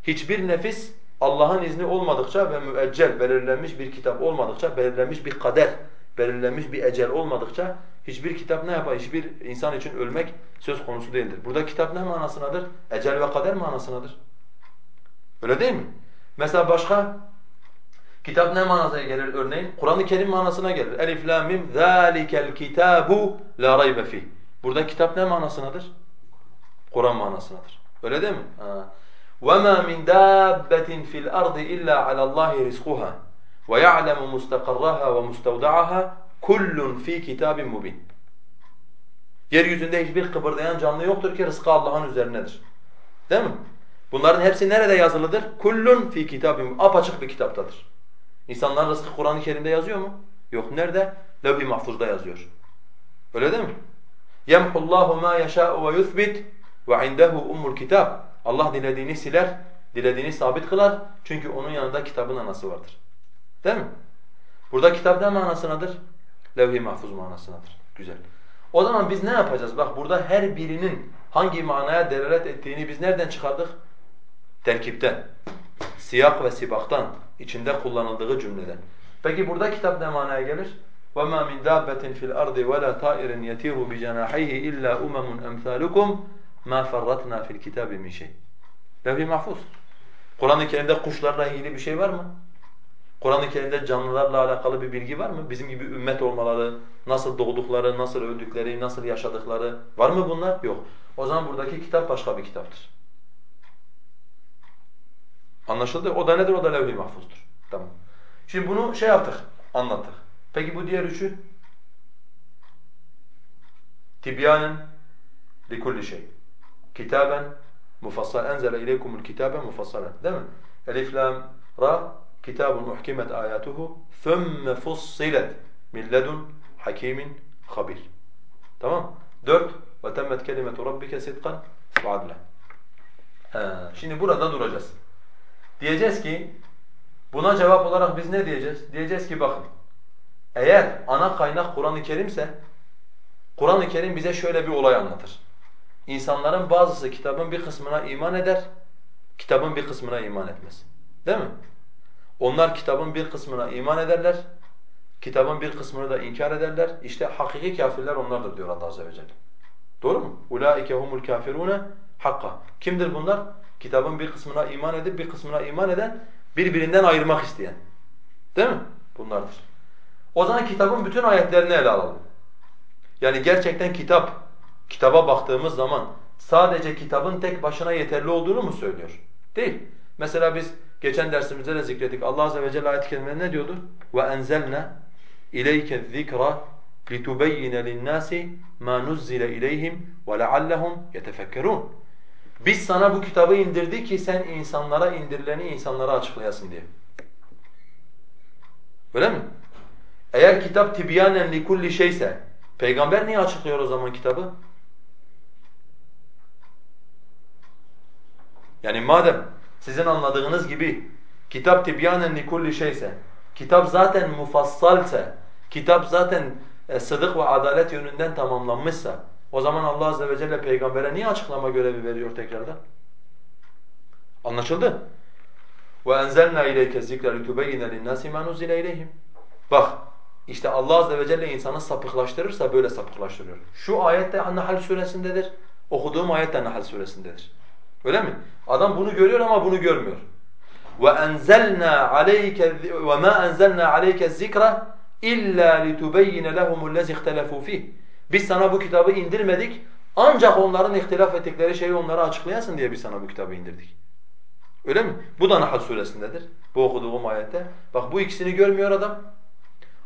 Hiçbir nefis Allah'ın izni olmadıkça ve müeccel, belirlenmiş bir kitap olmadıkça, belirlenmiş bir kader, belirlenmiş bir ecel olmadıkça hiçbir kitap ne yapar? Hiçbir insan için ölmek söz konusu değildir. Burada kitap ne manasınadır? Ecel ve kader manasınadır. Öyle değil mi? Mesela başka kitap ne manasına gelir örneğin? Kur'an-ı Kerim manasına gelir. Elif lam mim zalikel kitabu la raybe fi. Burada kitap ne manasınadır? Kur'an manasınadır. Öyle değil mi? Ha. وَمَا مِنْ دَابَّةٍ فِي الْأَرْضِ إِلَّا عَلَى اللّٰهِ رِزْقُهَا وَيَعْلَمُ مُسْتَقَرَّهَا وَمُسْتَوْدَعَهَا كُلٌّ فِي كِتَابٍ مُبِينٍ Yeryüzünde hiçbir kıpırdayan canlı yoktur ki rızkı Allah'ın üzerindedir. Değil mi? Bunların hepsi nerede yazılıdır? Kullun fi kitabim. Apaçık bir kitaptadır. İnsanların rızkı Kur'an-ı Kerim'de yazıyor mu? Yok. Nerede? Levh-i Mahfuz'da yazıyor. Öyle değil mi? يَمْحُ اللّٰهُ مَا يَشَاءُ وَيُثْبِتْ وَعِنْدَهُ اُمُّ الْكِتَابِ Allah dilediğini siler, dilediğini sabit kılar. Çünkü onun yanında kitabın anası vardır. Değil mi? Burada kitap ne manasınadır? Levh-i mahfuz manasınadır. Güzel. O zaman biz ne yapacağız? Bak burada her birinin hangi manaya delalet ettiğini biz nereden çıkardık? Terkipten. Siyak ve sibaktan, içinde kullanıldığı cümleden. Peki burada kitap ne manaya gelir? وَمَا مِنْ دَابَّةٍ فِي الْأَرْضِ وَلَا طَائِرٍ يَتِيرُ بِجَنَاحَيْهِ إِلَّا أُمَمٌ أَمْثَالُكُمْ مَا فَرَّتْنَا فِي الْكِتَابِ مِنْ شَيْءٍ Levh-i mahfuz. Kur'an-ı Kerim'de kuşlarla ilgili bir şey var mı? Kur'an-ı Kerim'de canlılarla alakalı bir bilgi var mı? Bizim gibi ümmet olmaları, nasıl doğdukları, nasıl öldükleri, nasıl yaşadıkları var mı bunlar? Yok. O zaman buradaki kitap başka bir kitaptır. Anlaşıldı? O da nedir? O da levh-i mahfuzdur. Tamam. Şimdi bunu şey yaptık, anlattık. Peki bu diğer üçü? Tibyanen likulli şey. Kitaben mufassal. Enzele ileykumul kitabe mufassalen. Değil mi? Elif, lam, ra kitabun uhkimet ayatuhu thumme fussilet min ledun hakimin habir. Tamam? Dört ve temmet kelimetu rabbike sidqan ve adla. Şimdi burada duracağız. Diyeceğiz ki buna cevap olarak biz ne diyeceğiz? Diyeceğiz ki bakın eğer ana kaynak Kur'an-ı Kerim'se Kur'an-ı Kerim bize şöyle bir olay anlatır. İnsanların bazısı kitabın bir kısmına iman eder, kitabın bir kısmına iman etmez. Değil mi? Onlar kitabın bir kısmına iman ederler, kitabın bir kısmını da inkar ederler. İşte hakiki kafirler onlardır diyor Allah azze ve celle. Doğru mu? Ulaike humul kafirune hakka. Kimdir bunlar? Kitabın bir kısmına iman edip bir kısmına iman eden, birbirinden ayırmak isteyen. Değil mi? Bunlardır. O zaman kitabın bütün ayetlerini ele alalım. Yani gerçekten kitap kitaba baktığımız zaman sadece kitabın tek başına yeterli olduğunu mu söylüyor? Değil. Mesela biz geçen dersimizde de zikrettik. Allah azze ve celle ayet-i kerimede ne diyordu? İleyke zikra litubeyyine linnâsi ma nuzzile ileyhim ve leallehum yetefekkerun. Biz sana bu kitabı indirdik ki sen insanlara indirileni insanlara açıklayasın diye. Öyle mi? Eğer kitap tibyanen likulli şeyse peygamber niye açıklıyor o zaman kitabı? Yani madem sizin anladığınız gibi kitap tibyanen likulli şeyse, kitap zaten mufassalse, kitap zaten e, sıdık ve adalet yönünden tamamlanmışsa o zaman Allah azze ve celle peygambere niye açıklama görevi veriyor tekrardan? Anlaşıldı? وَاَنْزَلْنَا اِلَيْكَ الذِّكْرَ لِتُبَيِّنَ لِلنَّاسِ مَا نُزِّلَ اِلَيْهِمْ Bak işte Allah azze ve celle insanı sapıklaştırırsa böyle sapıklaştırıyor. Şu ayet de Nahl suresindedir. Okuduğum ayet de Nahl suresindedir. Öyle mi? Adam bunu görüyor ama bunu görmüyor. وَاَنْزَلْنَا عَلَيْكَ وَمَا أَنْزَلْنَا عَلَيْكَ الذِّكْرَ اِلَّا لِتُبَيِّنَ لَهُمُ الَّذِي اخْتَلَفُوا فِيهِ Biz sana bu kitabı indirmedik ancak onların ihtilaf ettikleri şeyi onlara açıklayasın diye biz sana bu kitabı indirdik. Öyle mi? Bu da Nahl suresindedir. Bu okuduğum ayette. Bak bu ikisini görmüyor adam.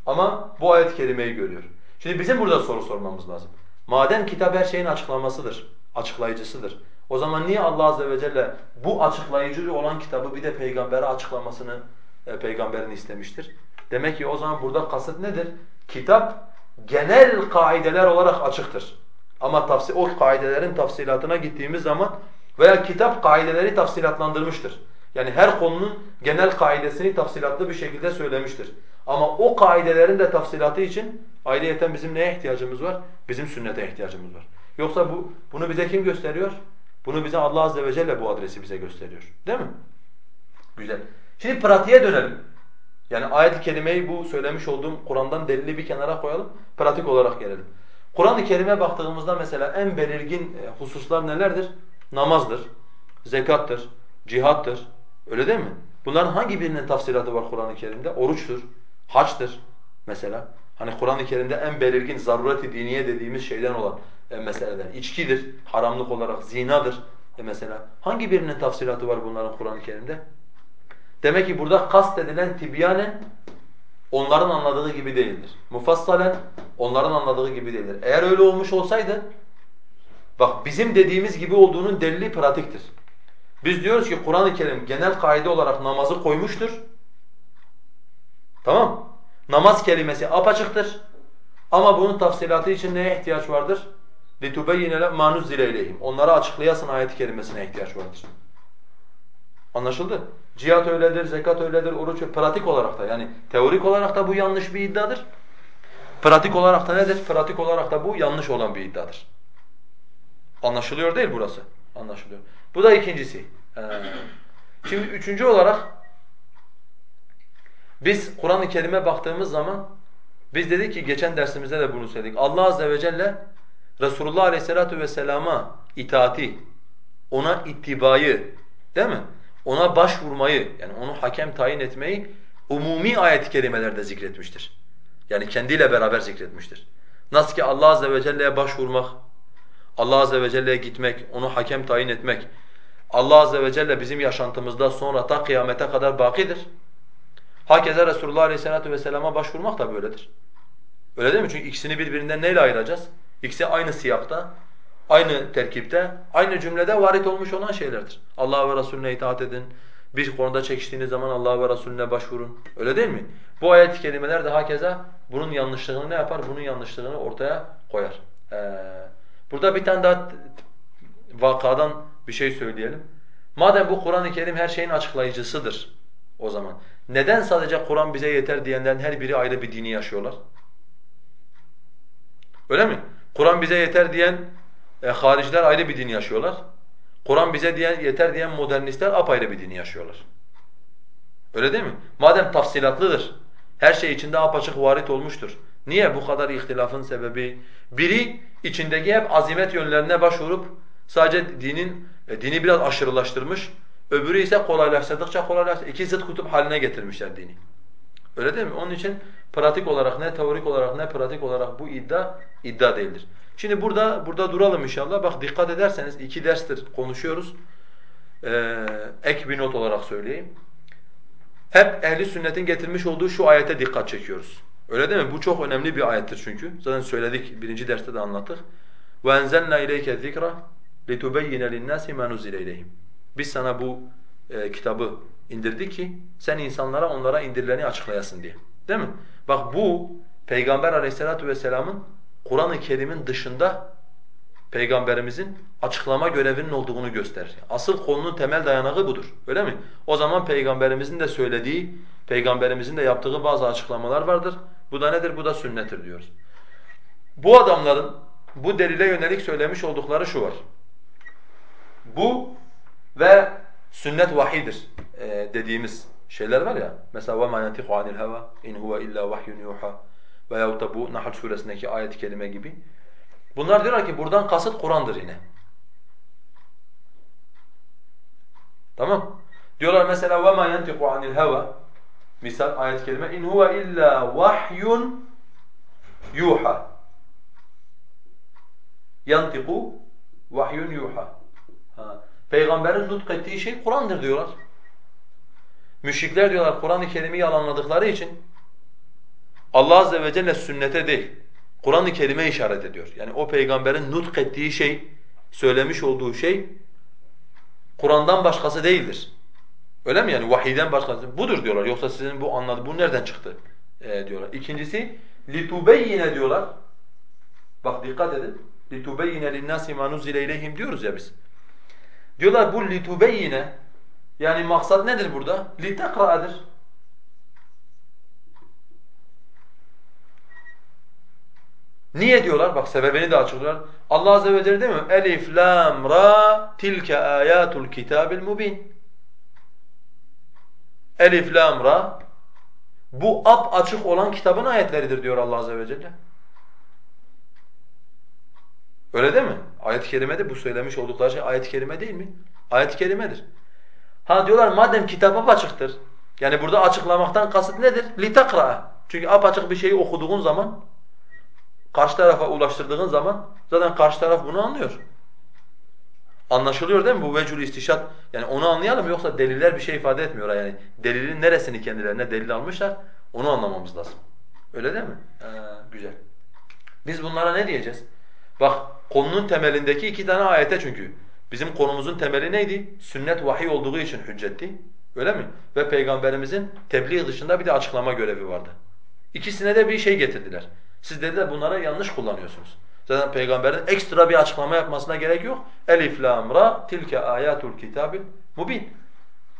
Ama bu ayet-i kerimeyi görüyor. Şimdi bizim burada soru sormamız lazım. Madem kitap her şeyin açıklamasıdır, açıklayıcısıdır. O zaman niye Allah azze ve celle bu açıklayıcı olan kitabı bir de peygambere açıklamasını e, peygamberin istemiştir? Demek ki o zaman burada kasıt nedir? Kitap genel kaideler olarak açıktır. Ama tafsi o kaidelerin tafsilatına gittiğimiz zaman veya kitap kaideleri tafsilatlandırmıştır. Yani her konunun genel kaidesini tafsilatlı bir şekilde söylemiştir. Ama o kaidelerin de tafsilatı için ayrıyeten bizim neye ihtiyacımız var? Bizim sünnete ihtiyacımız var. Yoksa bu bunu bize kim gösteriyor? Bunu bize Allah azze ve celle bu adresi bize gösteriyor. Değil mi? Güzel. Şimdi pratiğe dönelim. Yani ayet-i kerimeyi bu söylemiş olduğum Kur'an'dan delili bir kenara koyalım. Pratik olarak gelelim. Kur'an-ı Kerim'e baktığımızda mesela en belirgin e, hususlar nelerdir? Namazdır, zekattır, cihattır. Öyle değil mi? Bunların hangi birinin tafsilatı var Kur'an-ı Kerim'de? Oruçtur, haçtır mesela. Hani Kur'an-ı Kerim'de en belirgin zaruret-i diniye dediğimiz şeyden olan e, meseleler. İçkidir, haramlık olarak zinadır e mesela. Hangi birinin tafsilatı var bunların Kur'an-ı Kerim'de? Demek ki burada kast edilen tibyanen onların anladığı gibi değildir. Mufassalen onların anladığı gibi değildir. Eğer öyle olmuş olsaydı bak bizim dediğimiz gibi olduğunun delili pratiktir. Biz diyoruz ki Kur'an-ı Kerim genel kaide olarak namazı koymuştur. Tamam? Namaz kelimesi apaçıktır. Ama bunun tafsilatı için neye ihtiyaç vardır? لِتُبَيِّنَ لَمْ مَا نُزِّلَ اِلَيْهِمْ Onlara açıklayasın ayet-i kerimesine ihtiyaç vardır. Anlaşıldı? Cihat öyledir, zekat öyledir, oruç pratik olarak da yani teorik olarak da bu yanlış bir iddiadır. Pratik olarak da nedir? Pratik olarak da bu yanlış olan bir iddiadır. Anlaşılıyor değil burası? Anlaşılıyor. Bu da ikincisi. Ee, şimdi üçüncü olarak biz Kur'an-ı Kerim'e baktığımız zaman biz dedik ki geçen dersimizde de bunu söyledik. Allah azze ve celle Resulullah aleyhissalatu vesselama itaati, ona ittibayı değil mi? Ona başvurmayı yani onu hakem tayin etmeyi umumi ayet-i kerimelerde zikretmiştir. Yani kendiyle beraber zikretmiştir. Nasıl ki Allah azze ve celle'ye başvurmak, Allah azze ve celle'ye gitmek, onu hakem tayin etmek, Allah azze ve celle bizim yaşantımızda sonra ta kıyamete kadar bakidir. Hakeza Resulullah aleyhissalatu vesselama başvurmak da böyledir. Öyle değil mi? Çünkü ikisini birbirinden neyle ayıracağız? İkisi aynı siyakta, aynı terkipte, aynı cümlede varit olmuş olan şeylerdir. Allah ve Resulüne itaat edin. Bir konuda çekiştiğiniz zaman Allah ve Resulüne başvurun. Öyle değil mi? Bu ayet-i kerimeler de hakeza bunun yanlışlığını ne yapar? Bunun yanlışlığını ortaya koyar. Ee, burada bir tane daha vakadan bir şey söyleyelim. Madem bu Kur'an-ı Kerim her şeyin açıklayıcısıdır o zaman. Neden sadece Kur'an bize yeter diyenlerin her biri ayrı bir dini yaşıyorlar? Öyle mi? Kur'an bize yeter diyen e, hariciler ayrı bir din yaşıyorlar. Kur'an bize diyen, yeter diyen modernistler apayrı bir dini yaşıyorlar. Öyle değil mi? Madem tafsilatlıdır, her şey içinde apaçık varit olmuştur. Niye bu kadar ihtilafın sebebi? Biri içindeki hep azimet yönlerine başvurup sadece dinin e, dini biraz aşırılaştırmış, öbürü ise kolaylaştırdıkça kolaylaştırdıkça iki zıt kutup haline getirmişler dini. Öyle değil mi? Onun için pratik olarak ne teorik olarak ne pratik olarak bu iddia iddia değildir. Şimdi burada burada duralım inşallah. Bak dikkat ederseniz iki derstir konuşuyoruz. Ee, ek bir not olarak söyleyeyim. Hep ehli sünnetin getirmiş olduğu şu ayete dikkat çekiyoruz. Öyle değil mi? Bu çok önemli bir ayettir çünkü. Zaten söyledik, birinci derste de anlattık. وَاَنْزَلْنَا اِلَيْكَ الذِّكْرَ لِتُبَيِّنَ لِلنَّاسِ مَا نُزِّلَ اِلَيْهِمْ Biz sana bu e, kitabı indirdik ki sen insanlara onlara indirileni açıklayasın diye. Değil mi? Bak bu Peygamber aleyhissalatu vesselamın Kur'an-ı Kerim'in dışında Peygamberimizin açıklama görevinin olduğunu gösterir. Asıl konunun temel dayanağı budur. Öyle mi? O zaman Peygamberimizin de söylediği, Peygamberimizin de yaptığı bazı açıklamalar vardır. Bu da nedir? Bu da sünnettir diyoruz. Bu adamların bu delile yönelik söylemiş oldukları şu var. Bu ve sünnet vahidir e, dediğimiz şeyler var ya. Mesela وَمَا يَنْتِقُ عَنِ الْهَوَى اِنْ هُوَ اِلَّا وَحْيٌ يُوحَى veyahut da bu Nahl suresindeki ayet-i kerime gibi. Bunlar diyorlar ki buradan kasıt Kur'an'dır yine. Tamam? Diyorlar mesela وَمَا يَنْتِقُ عَنِ الْهَوَى Misal ayet-i kerime اِنْ هُوَ اِلَّا وَحْيٌ يُوحَى يَنْتِقُ vahyun yuha. Ha. Peygamberin nutk ettiği şey Kur'an'dır diyorlar. Müşrikler diyorlar Kur'an-ı Kerim'i yalanladıkları için Allah azze ve celle sünnete değil, Kur'an-ı Kerim'e işaret ediyor. Yani o peygamberin nutk ettiği şey, söylemiş olduğu şey Kur'an'dan başkası değildir. Öyle mi yani? Vahiyden başkası. Budur diyorlar. Yoksa sizin bu anladı bu nereden çıktı? Ee, diyorlar. İkincisi litubeyyine diyorlar. Bak dikkat edin. Litubeyyine linnâsi mâ nuzile ileyhim diyoruz ya biz. Diyorlar bu litubeyyine yani maksat nedir burada? Litekra'dır. Niye diyorlar? Bak sebebini de açıklıyorlar. Allah azze ve celle değil mi? Elif lam ra tilke ayatul kitabil mubin. Elif lam ra bu ap açık olan kitabın ayetleridir diyor Allah azze ve celle. Öyle değil mi? Ayet-i kerimede bu söylemiş oldukları şey ayet-i kerime değil mi? Ayet-i kerimedir. Ha diyorlar madem kitap apaçıktır. Yani burada açıklamaktan kasıt nedir? لِتَقْرَأَ Çünkü apaçık bir şeyi okuduğun zaman, karşı tarafa ulaştırdığın zaman zaten karşı taraf bunu anlıyor. Anlaşılıyor değil mi bu vecul istişat? Yani onu anlayalım yoksa deliller bir şey ifade etmiyor yani. Delilin neresini kendilerine delil almışlar onu anlamamız lazım. Öyle değil mi? Ee, güzel. Biz bunlara ne diyeceğiz? Bak konunun temelindeki iki tane ayete çünkü. Bizim konumuzun temeli neydi? Sünnet vahiy olduğu için hüccetti. Öyle mi? Ve Peygamberimizin tebliğ dışında bir de açıklama görevi vardı. İkisine de bir şey getirdiler. Siz dediler bunlara yanlış kullanıyorsunuz. Zaten peygamberin ekstra bir açıklama yapmasına gerek yok. Elif lam ra tilke ayatul kitabil mubin.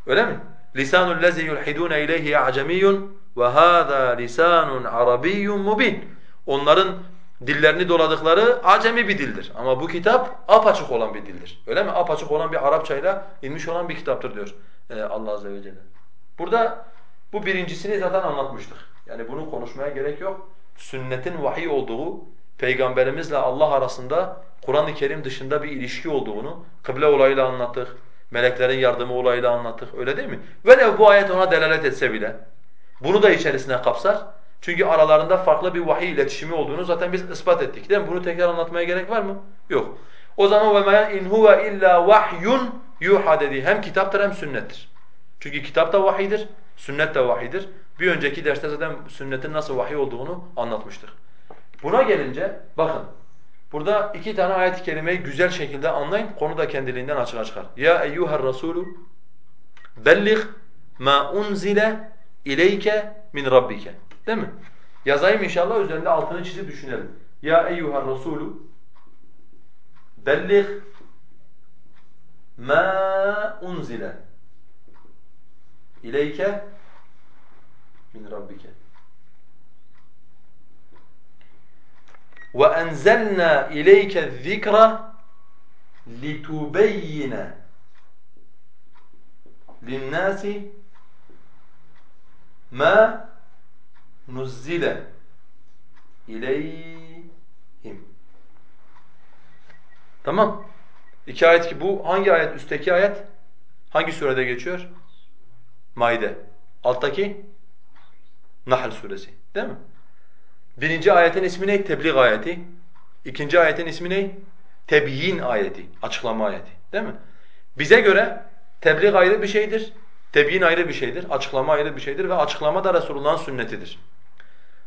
Öyle mi? Lisanul lezi yulhidun ileyhi acemiyyun ve hâzâ lisanun arabiyyun mubin. Onların dillerini doladıkları acemi bir dildir. Ama bu kitap apaçık olan bir dildir. Öyle mi? Apaçık olan bir Arapçayla inmiş olan bir kitaptır diyor e, Allah azze ve celle. Burada bu birincisini zaten anlatmıştık. Yani bunu konuşmaya gerek yok. Sünnetin vahiy olduğu, peygamberimizle Allah arasında Kur'an-ı Kerim dışında bir ilişki olduğunu kıble olayıyla anlattık. Meleklerin yardımı olayıyla anlattık. Öyle değil mi? Velev bu ayet ona delalet etse bile bunu da içerisine kapsar. Çünkü aralarında farklı bir vahiy iletişimi olduğunu zaten biz ispat ettik değil mi? Bunu tekrar anlatmaya gerek var mı? Yok. O zaman ve ma in huve illa vahyun yuha dedi. Hem kitaptır hem sünnettir. Çünkü kitap da vahiydir, sünnet de vahiydir. Bir önceki derste zaten sünnetin nasıl vahiy olduğunu anlatmıştık. Buna gelince bakın burada iki tane ayet-i kerimeyi güzel şekilde anlayın. Konu da kendiliğinden açığa çıkar. Ya eyyuhar rasulu bellig ma unzile ileyke min rabbike. Değil mi? Yazayım inşallah üzerinde altını çizip düşünelim. Ya eyyuhar rasulu bellig ma unzile ileyke min rabbike. وَاَنْزَلْنَا اِلَيْكَ الذِّكْرَ لِتُبَيِّنَ لِلنَّاسِ مَا nuzzile ileyhim. Tamam. İki ayet ki bu hangi ayet? Üstteki ayet hangi surede geçiyor? Maide. Alttaki Nahl suresi. Değil mi? Birinci ayetin ismi ne? Tebliğ ayeti. İkinci ayetin ismi ne? Tebyin ayeti, açıklama ayeti. Değil mi? Bize göre tebliğ ayrı bir şeydir, tebyin ayrı bir şeydir, açıklama ayrı bir şeydir ve açıklama da Resulullah'ın sünnetidir.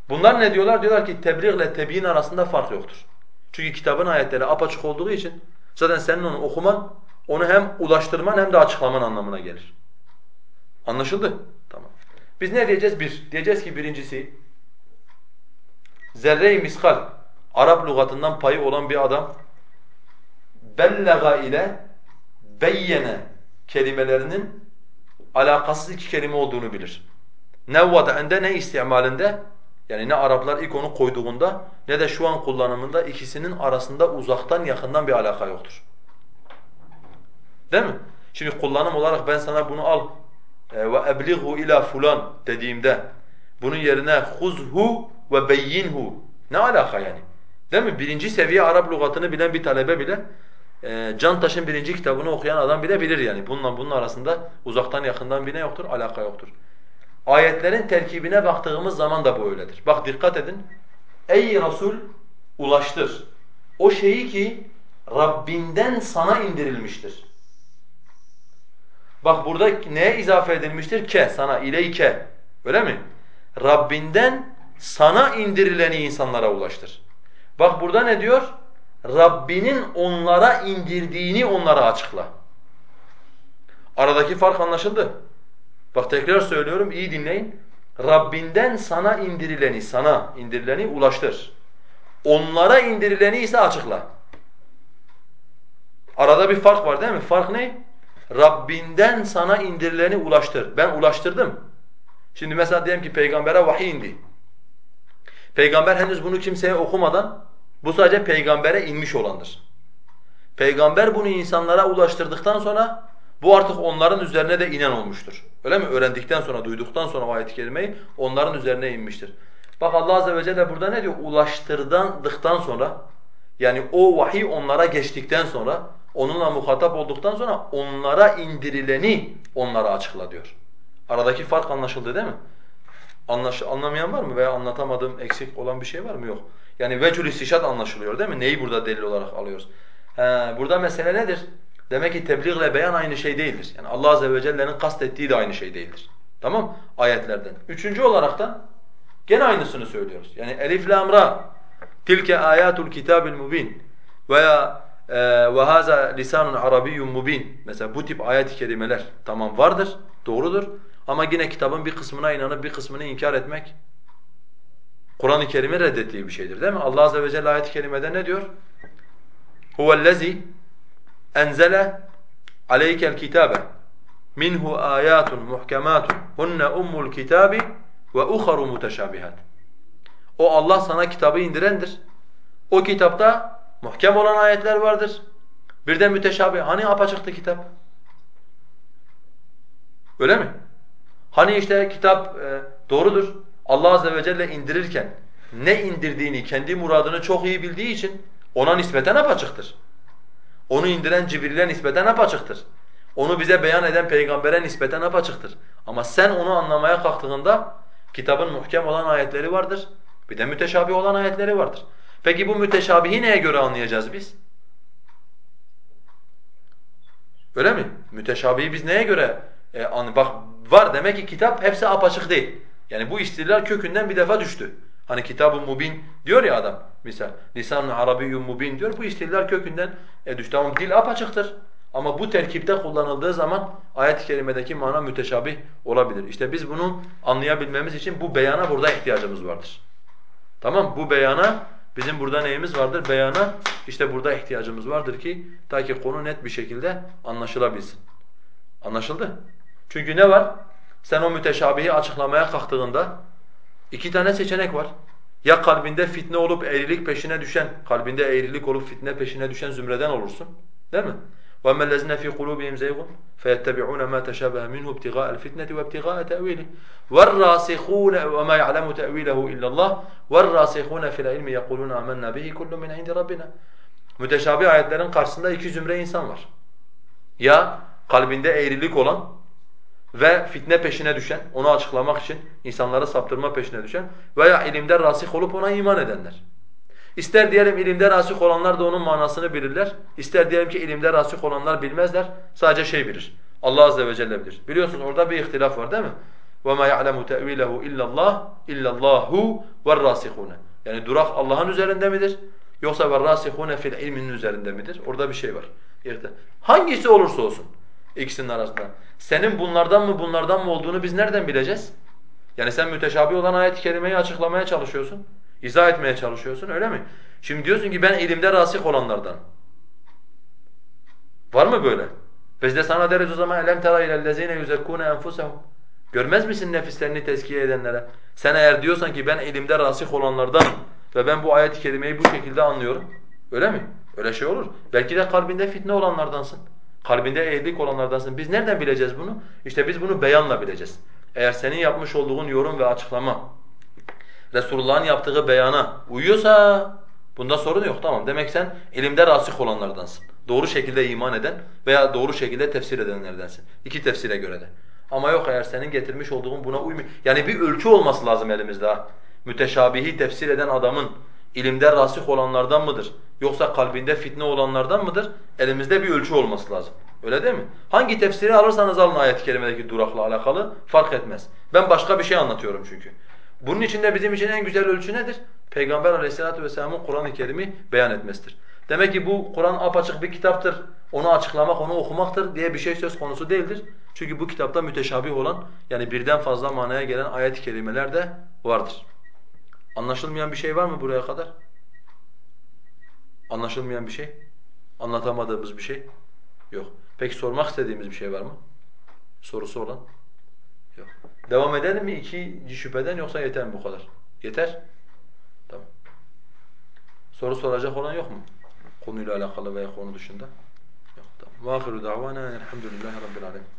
Bunlar ne diyorlar? Diyorlar ki tebliğ ile tebyin arasında fark yoktur. Çünkü kitabın ayetleri apaçık olduğu için zaten senin onu okuman, onu hem ulaştırman hem de açıklaman anlamına gelir. Anlaşıldı? Tamam. Biz ne diyeceğiz? Bir, diyeceğiz ki birincisi zerre-i miskal Arap lügatından payı olan bir adam bellega ile beyyene kelimelerinin alakasız iki kelime olduğunu bilir. Ne vada'inde ne istimalinde yani ne Araplar ilk onu koyduğunda ne de şu an kullanımında ikisinin arasında uzaktan yakından bir alaka yoktur. Değil mi? Şimdi kullanım olarak ben sana bunu al e, ve eblighu ila fulan dediğimde bunun yerine huzhu ve beyyinhu. Ne alaka yani? Değil mi? Birinci seviye Arap lügatını bilen bir talebe bile e, Cantaş'ın birinci kitabını okuyan adam bile bilir yani. Bununla bunun arasında uzaktan yakından bir ne yoktur? Alaka yoktur. Ayetlerin terkibine baktığımız zaman da bu öyledir. Bak dikkat edin. Ey Resul ulaştır. O şeyi ki Rabbinden sana indirilmiştir. Bak burada neye izafe edilmiştir? Ke, sana, ileyke. Öyle mi? Rabbinden sana indirileni insanlara ulaştır. Bak burada ne diyor? Rabbinin onlara indirdiğini onlara açıkla. Aradaki fark anlaşıldı. Bak tekrar söylüyorum iyi dinleyin. Rabbinden sana indirileni, sana indirileni ulaştır. Onlara indirileni ise açıkla. Arada bir fark var değil mi? Fark ne? Rabbinden sana indirileni ulaştır. Ben ulaştırdım. Şimdi mesela diyelim ki peygambere vahiy indi. Peygamber henüz bunu kimseye okumadan bu sadece peygambere inmiş olandır. Peygamber bunu insanlara ulaştırdıktan sonra bu artık onların üzerine de inen olmuştur. Öyle mi? Öğrendikten sonra, duyduktan sonra ayet-i kerimeyi onların üzerine inmiştir. Bak Allah azze ve celle burada ne diyor? Ulaştırdıktan sonra yani o vahiy onlara geçtikten sonra onunla muhatap olduktan sonra onlara indirileni onlara açıkla diyor. Aradaki fark anlaşıldı değil mi? Anlaş anlamayan var mı veya anlatamadığım eksik olan bir şey var mı? Yok. Yani vecül istişat anlaşılıyor değil mi? Neyi burada delil olarak alıyoruz? He, burada mesele nedir? Demek ki tebliğ ile beyan aynı şey değildir. Yani Allah azze ve celle'nin kastettiği de aynı şey değildir. Tamam? Ayetlerden. Üçüncü olarak da gene aynısını söylüyoruz. Yani elif lam ra tilke ayatul kitabil mubin veya e, ve haza lisanun arabiyyun mubin. Mesela bu tip ayet-i kerimeler tamam vardır, doğrudur. Ama yine kitabın bir kısmına inanıp bir kısmını inkar etmek Kur'an-ı Kerim'in reddettiği bir şeydir değil mi? Allah azze ve celle ayet-i kerimede ne diyor? Huvellezî enzele aleykel kitabe minhu ayatun muhkematun hunne ummul kitabi ve uharu muteşabihat. O Allah sana kitabı indirendir. O kitapta muhkem olan ayetler vardır. Bir de müteşabih. Hani apaçıktı kitap? Öyle mi? Hani işte kitap e, doğrudur. Allah azze ve celle indirirken ne indirdiğini, kendi muradını çok iyi bildiği için ona nispeten apaçıktır. Onu indiren Cibril'e nispeten apaçıktır. Onu bize beyan eden peygambere nispeten apaçıktır. Ama sen onu anlamaya kalktığında kitabın muhkem olan ayetleri vardır. Bir de müteşabih olan ayetleri vardır. Peki bu müteşabihi neye göre anlayacağız biz? Öyle mi? Müteşabihi biz neye göre e, an bak var demek ki kitap hepsi apaçık değil. Yani bu istilal kökünden bir defa düştü. Hani kitab-ı mubin diyor ya adam misal. Lisan-ı arabiyyun mubin diyor. Bu istillal kökünden e düştü. Tamam dil apaçıktır. Ama bu terkipte kullanıldığı zaman ayet-i kerimedeki mana müteşabih olabilir. İşte biz bunu anlayabilmemiz için bu beyana burada ihtiyacımız vardır. Tamam Bu beyana bizim burada neyimiz vardır? Beyana işte burada ihtiyacımız vardır ki ta ki konu net bir şekilde anlaşılabilsin. Anlaşıldı? Çünkü ne var? Sen o müteşabihi açıklamaya kalktığında iki tane seçenek var. Ya kalbinde fitne olup eğrilik peşine düşen, kalbinde eğrilik olup fitne peşine düşen zümreden olursun. Değil mi? وَأَمَّا الَّذِينَ فِي قُلُوبِهِمْ زَيْغٌ فَيَتَّبِعُونَ مَا تَشَابَهَ مِنْهُ ابْتِغَاءَ الْفِتْنَةِ وَابْتِغَاءَ تَأْوِيلِهِ وَالرَّاسِخُونَ وَمَا يَعْلَمُ تَأْوِيلَهُ إِلَّا اللّٰهُ وَالرَّاسِخُونَ فِي الْعِلْمِ يَقُولُونَ آمَنَّا بِهِ كُلٌّ مِنْ عِنْدِ رَبِّنَا Müteşabih ayetlerin karşısında iki zümre insan var. Ya kalbinde eğrilik olan ve fitne peşine düşen, onu açıklamak için insanları saptırma peşine düşen veya ilimde rasih olup ona iman edenler. İster diyelim ilimde rasih olanlar da onun manasını bilirler. İster diyelim ki ilimde rasih olanlar bilmezler. Sadece şey bilir. Allah azze ve celle bilir. Biliyorsunuz orada bir ihtilaf var değil mi? وَمَا يَعْلَمُ تَأْوِيلَهُ اِلَّا اللّٰهُ اِلَّا اللّٰهُ وَالرَّاسِخُونَ Yani durak Allah'ın üzerinde midir? Yoksa وَالرَّاسِخُونَ fil ilminin üzerinde midir? Orada bir şey var. Hangisi olursa olsun ikisinin arasında. Senin bunlardan mı bunlardan mı olduğunu biz nereden bileceğiz? Yani sen müteşabih olan ayet-i kerimeyi açıklamaya çalışıyorsun. izah etmeye çalışıyorsun öyle mi? Şimdi diyorsun ki ben ilimde rasih olanlardan. Var mı böyle? Biz de sana deriz o zaman elem tera ilellezine yuzekkune enfusahum. Görmez misin nefislerini tezkiye edenlere? Sen eğer diyorsan ki ben ilimde rasih olanlardan ve ben bu ayet-i kerimeyi bu şekilde anlıyorum. Öyle mi? Öyle şey olur. Belki de kalbinde fitne olanlardansın. Kalbinde eğrilik olanlardansın. Biz nereden bileceğiz bunu? İşte biz bunu beyanla bileceğiz. Eğer senin yapmış olduğun yorum ve açıklama Resulullah'ın yaptığı beyana uyuyorsa bunda sorun yok tamam. Demek sen ilimde rasih olanlardansın. Doğru şekilde iman eden veya doğru şekilde tefsir edenlerdensin. İki tefsire göre de. Ama yok eğer senin getirmiş olduğun buna uymuyor. Yani bir ölçü olması lazım elimizde ha. Müteşabihi tefsir eden adamın ilimde rasih olanlardan mıdır? Yoksa kalbinde fitne olanlardan mıdır? Elimizde bir ölçü olması lazım. Öyle değil mi? Hangi tefsiri alırsanız alın ayet-i kerimedeki durakla alakalı fark etmez. Ben başka bir şey anlatıyorum çünkü. Bunun için de bizim için en güzel ölçü nedir? Peygamber aleyhissalatu vesselamın Kur'an-ı Kerim'i beyan etmesidir. Demek ki bu Kur'an apaçık bir kitaptır, onu açıklamak, onu okumaktır diye bir şey söz konusu değildir. Çünkü bu kitapta müteşabih olan yani birden fazla manaya gelen ayet-i kerimeler de vardır. Anlaşılmayan bir şey var mı buraya kadar? Anlaşılmayan bir şey? Anlatamadığımız bir şey? Yok. Peki sormak istediğimiz bir şey var mı? Sorusu olan? Yok. Devam edelim mi ikinci şüpheden yoksa yeter mi bu kadar? Yeter? Tamam. Soru soracak olan yok mu? Konuyla alakalı veya konu dışında? Yok. Tamam. وآخر دعوانا الحمد لله رب العالمين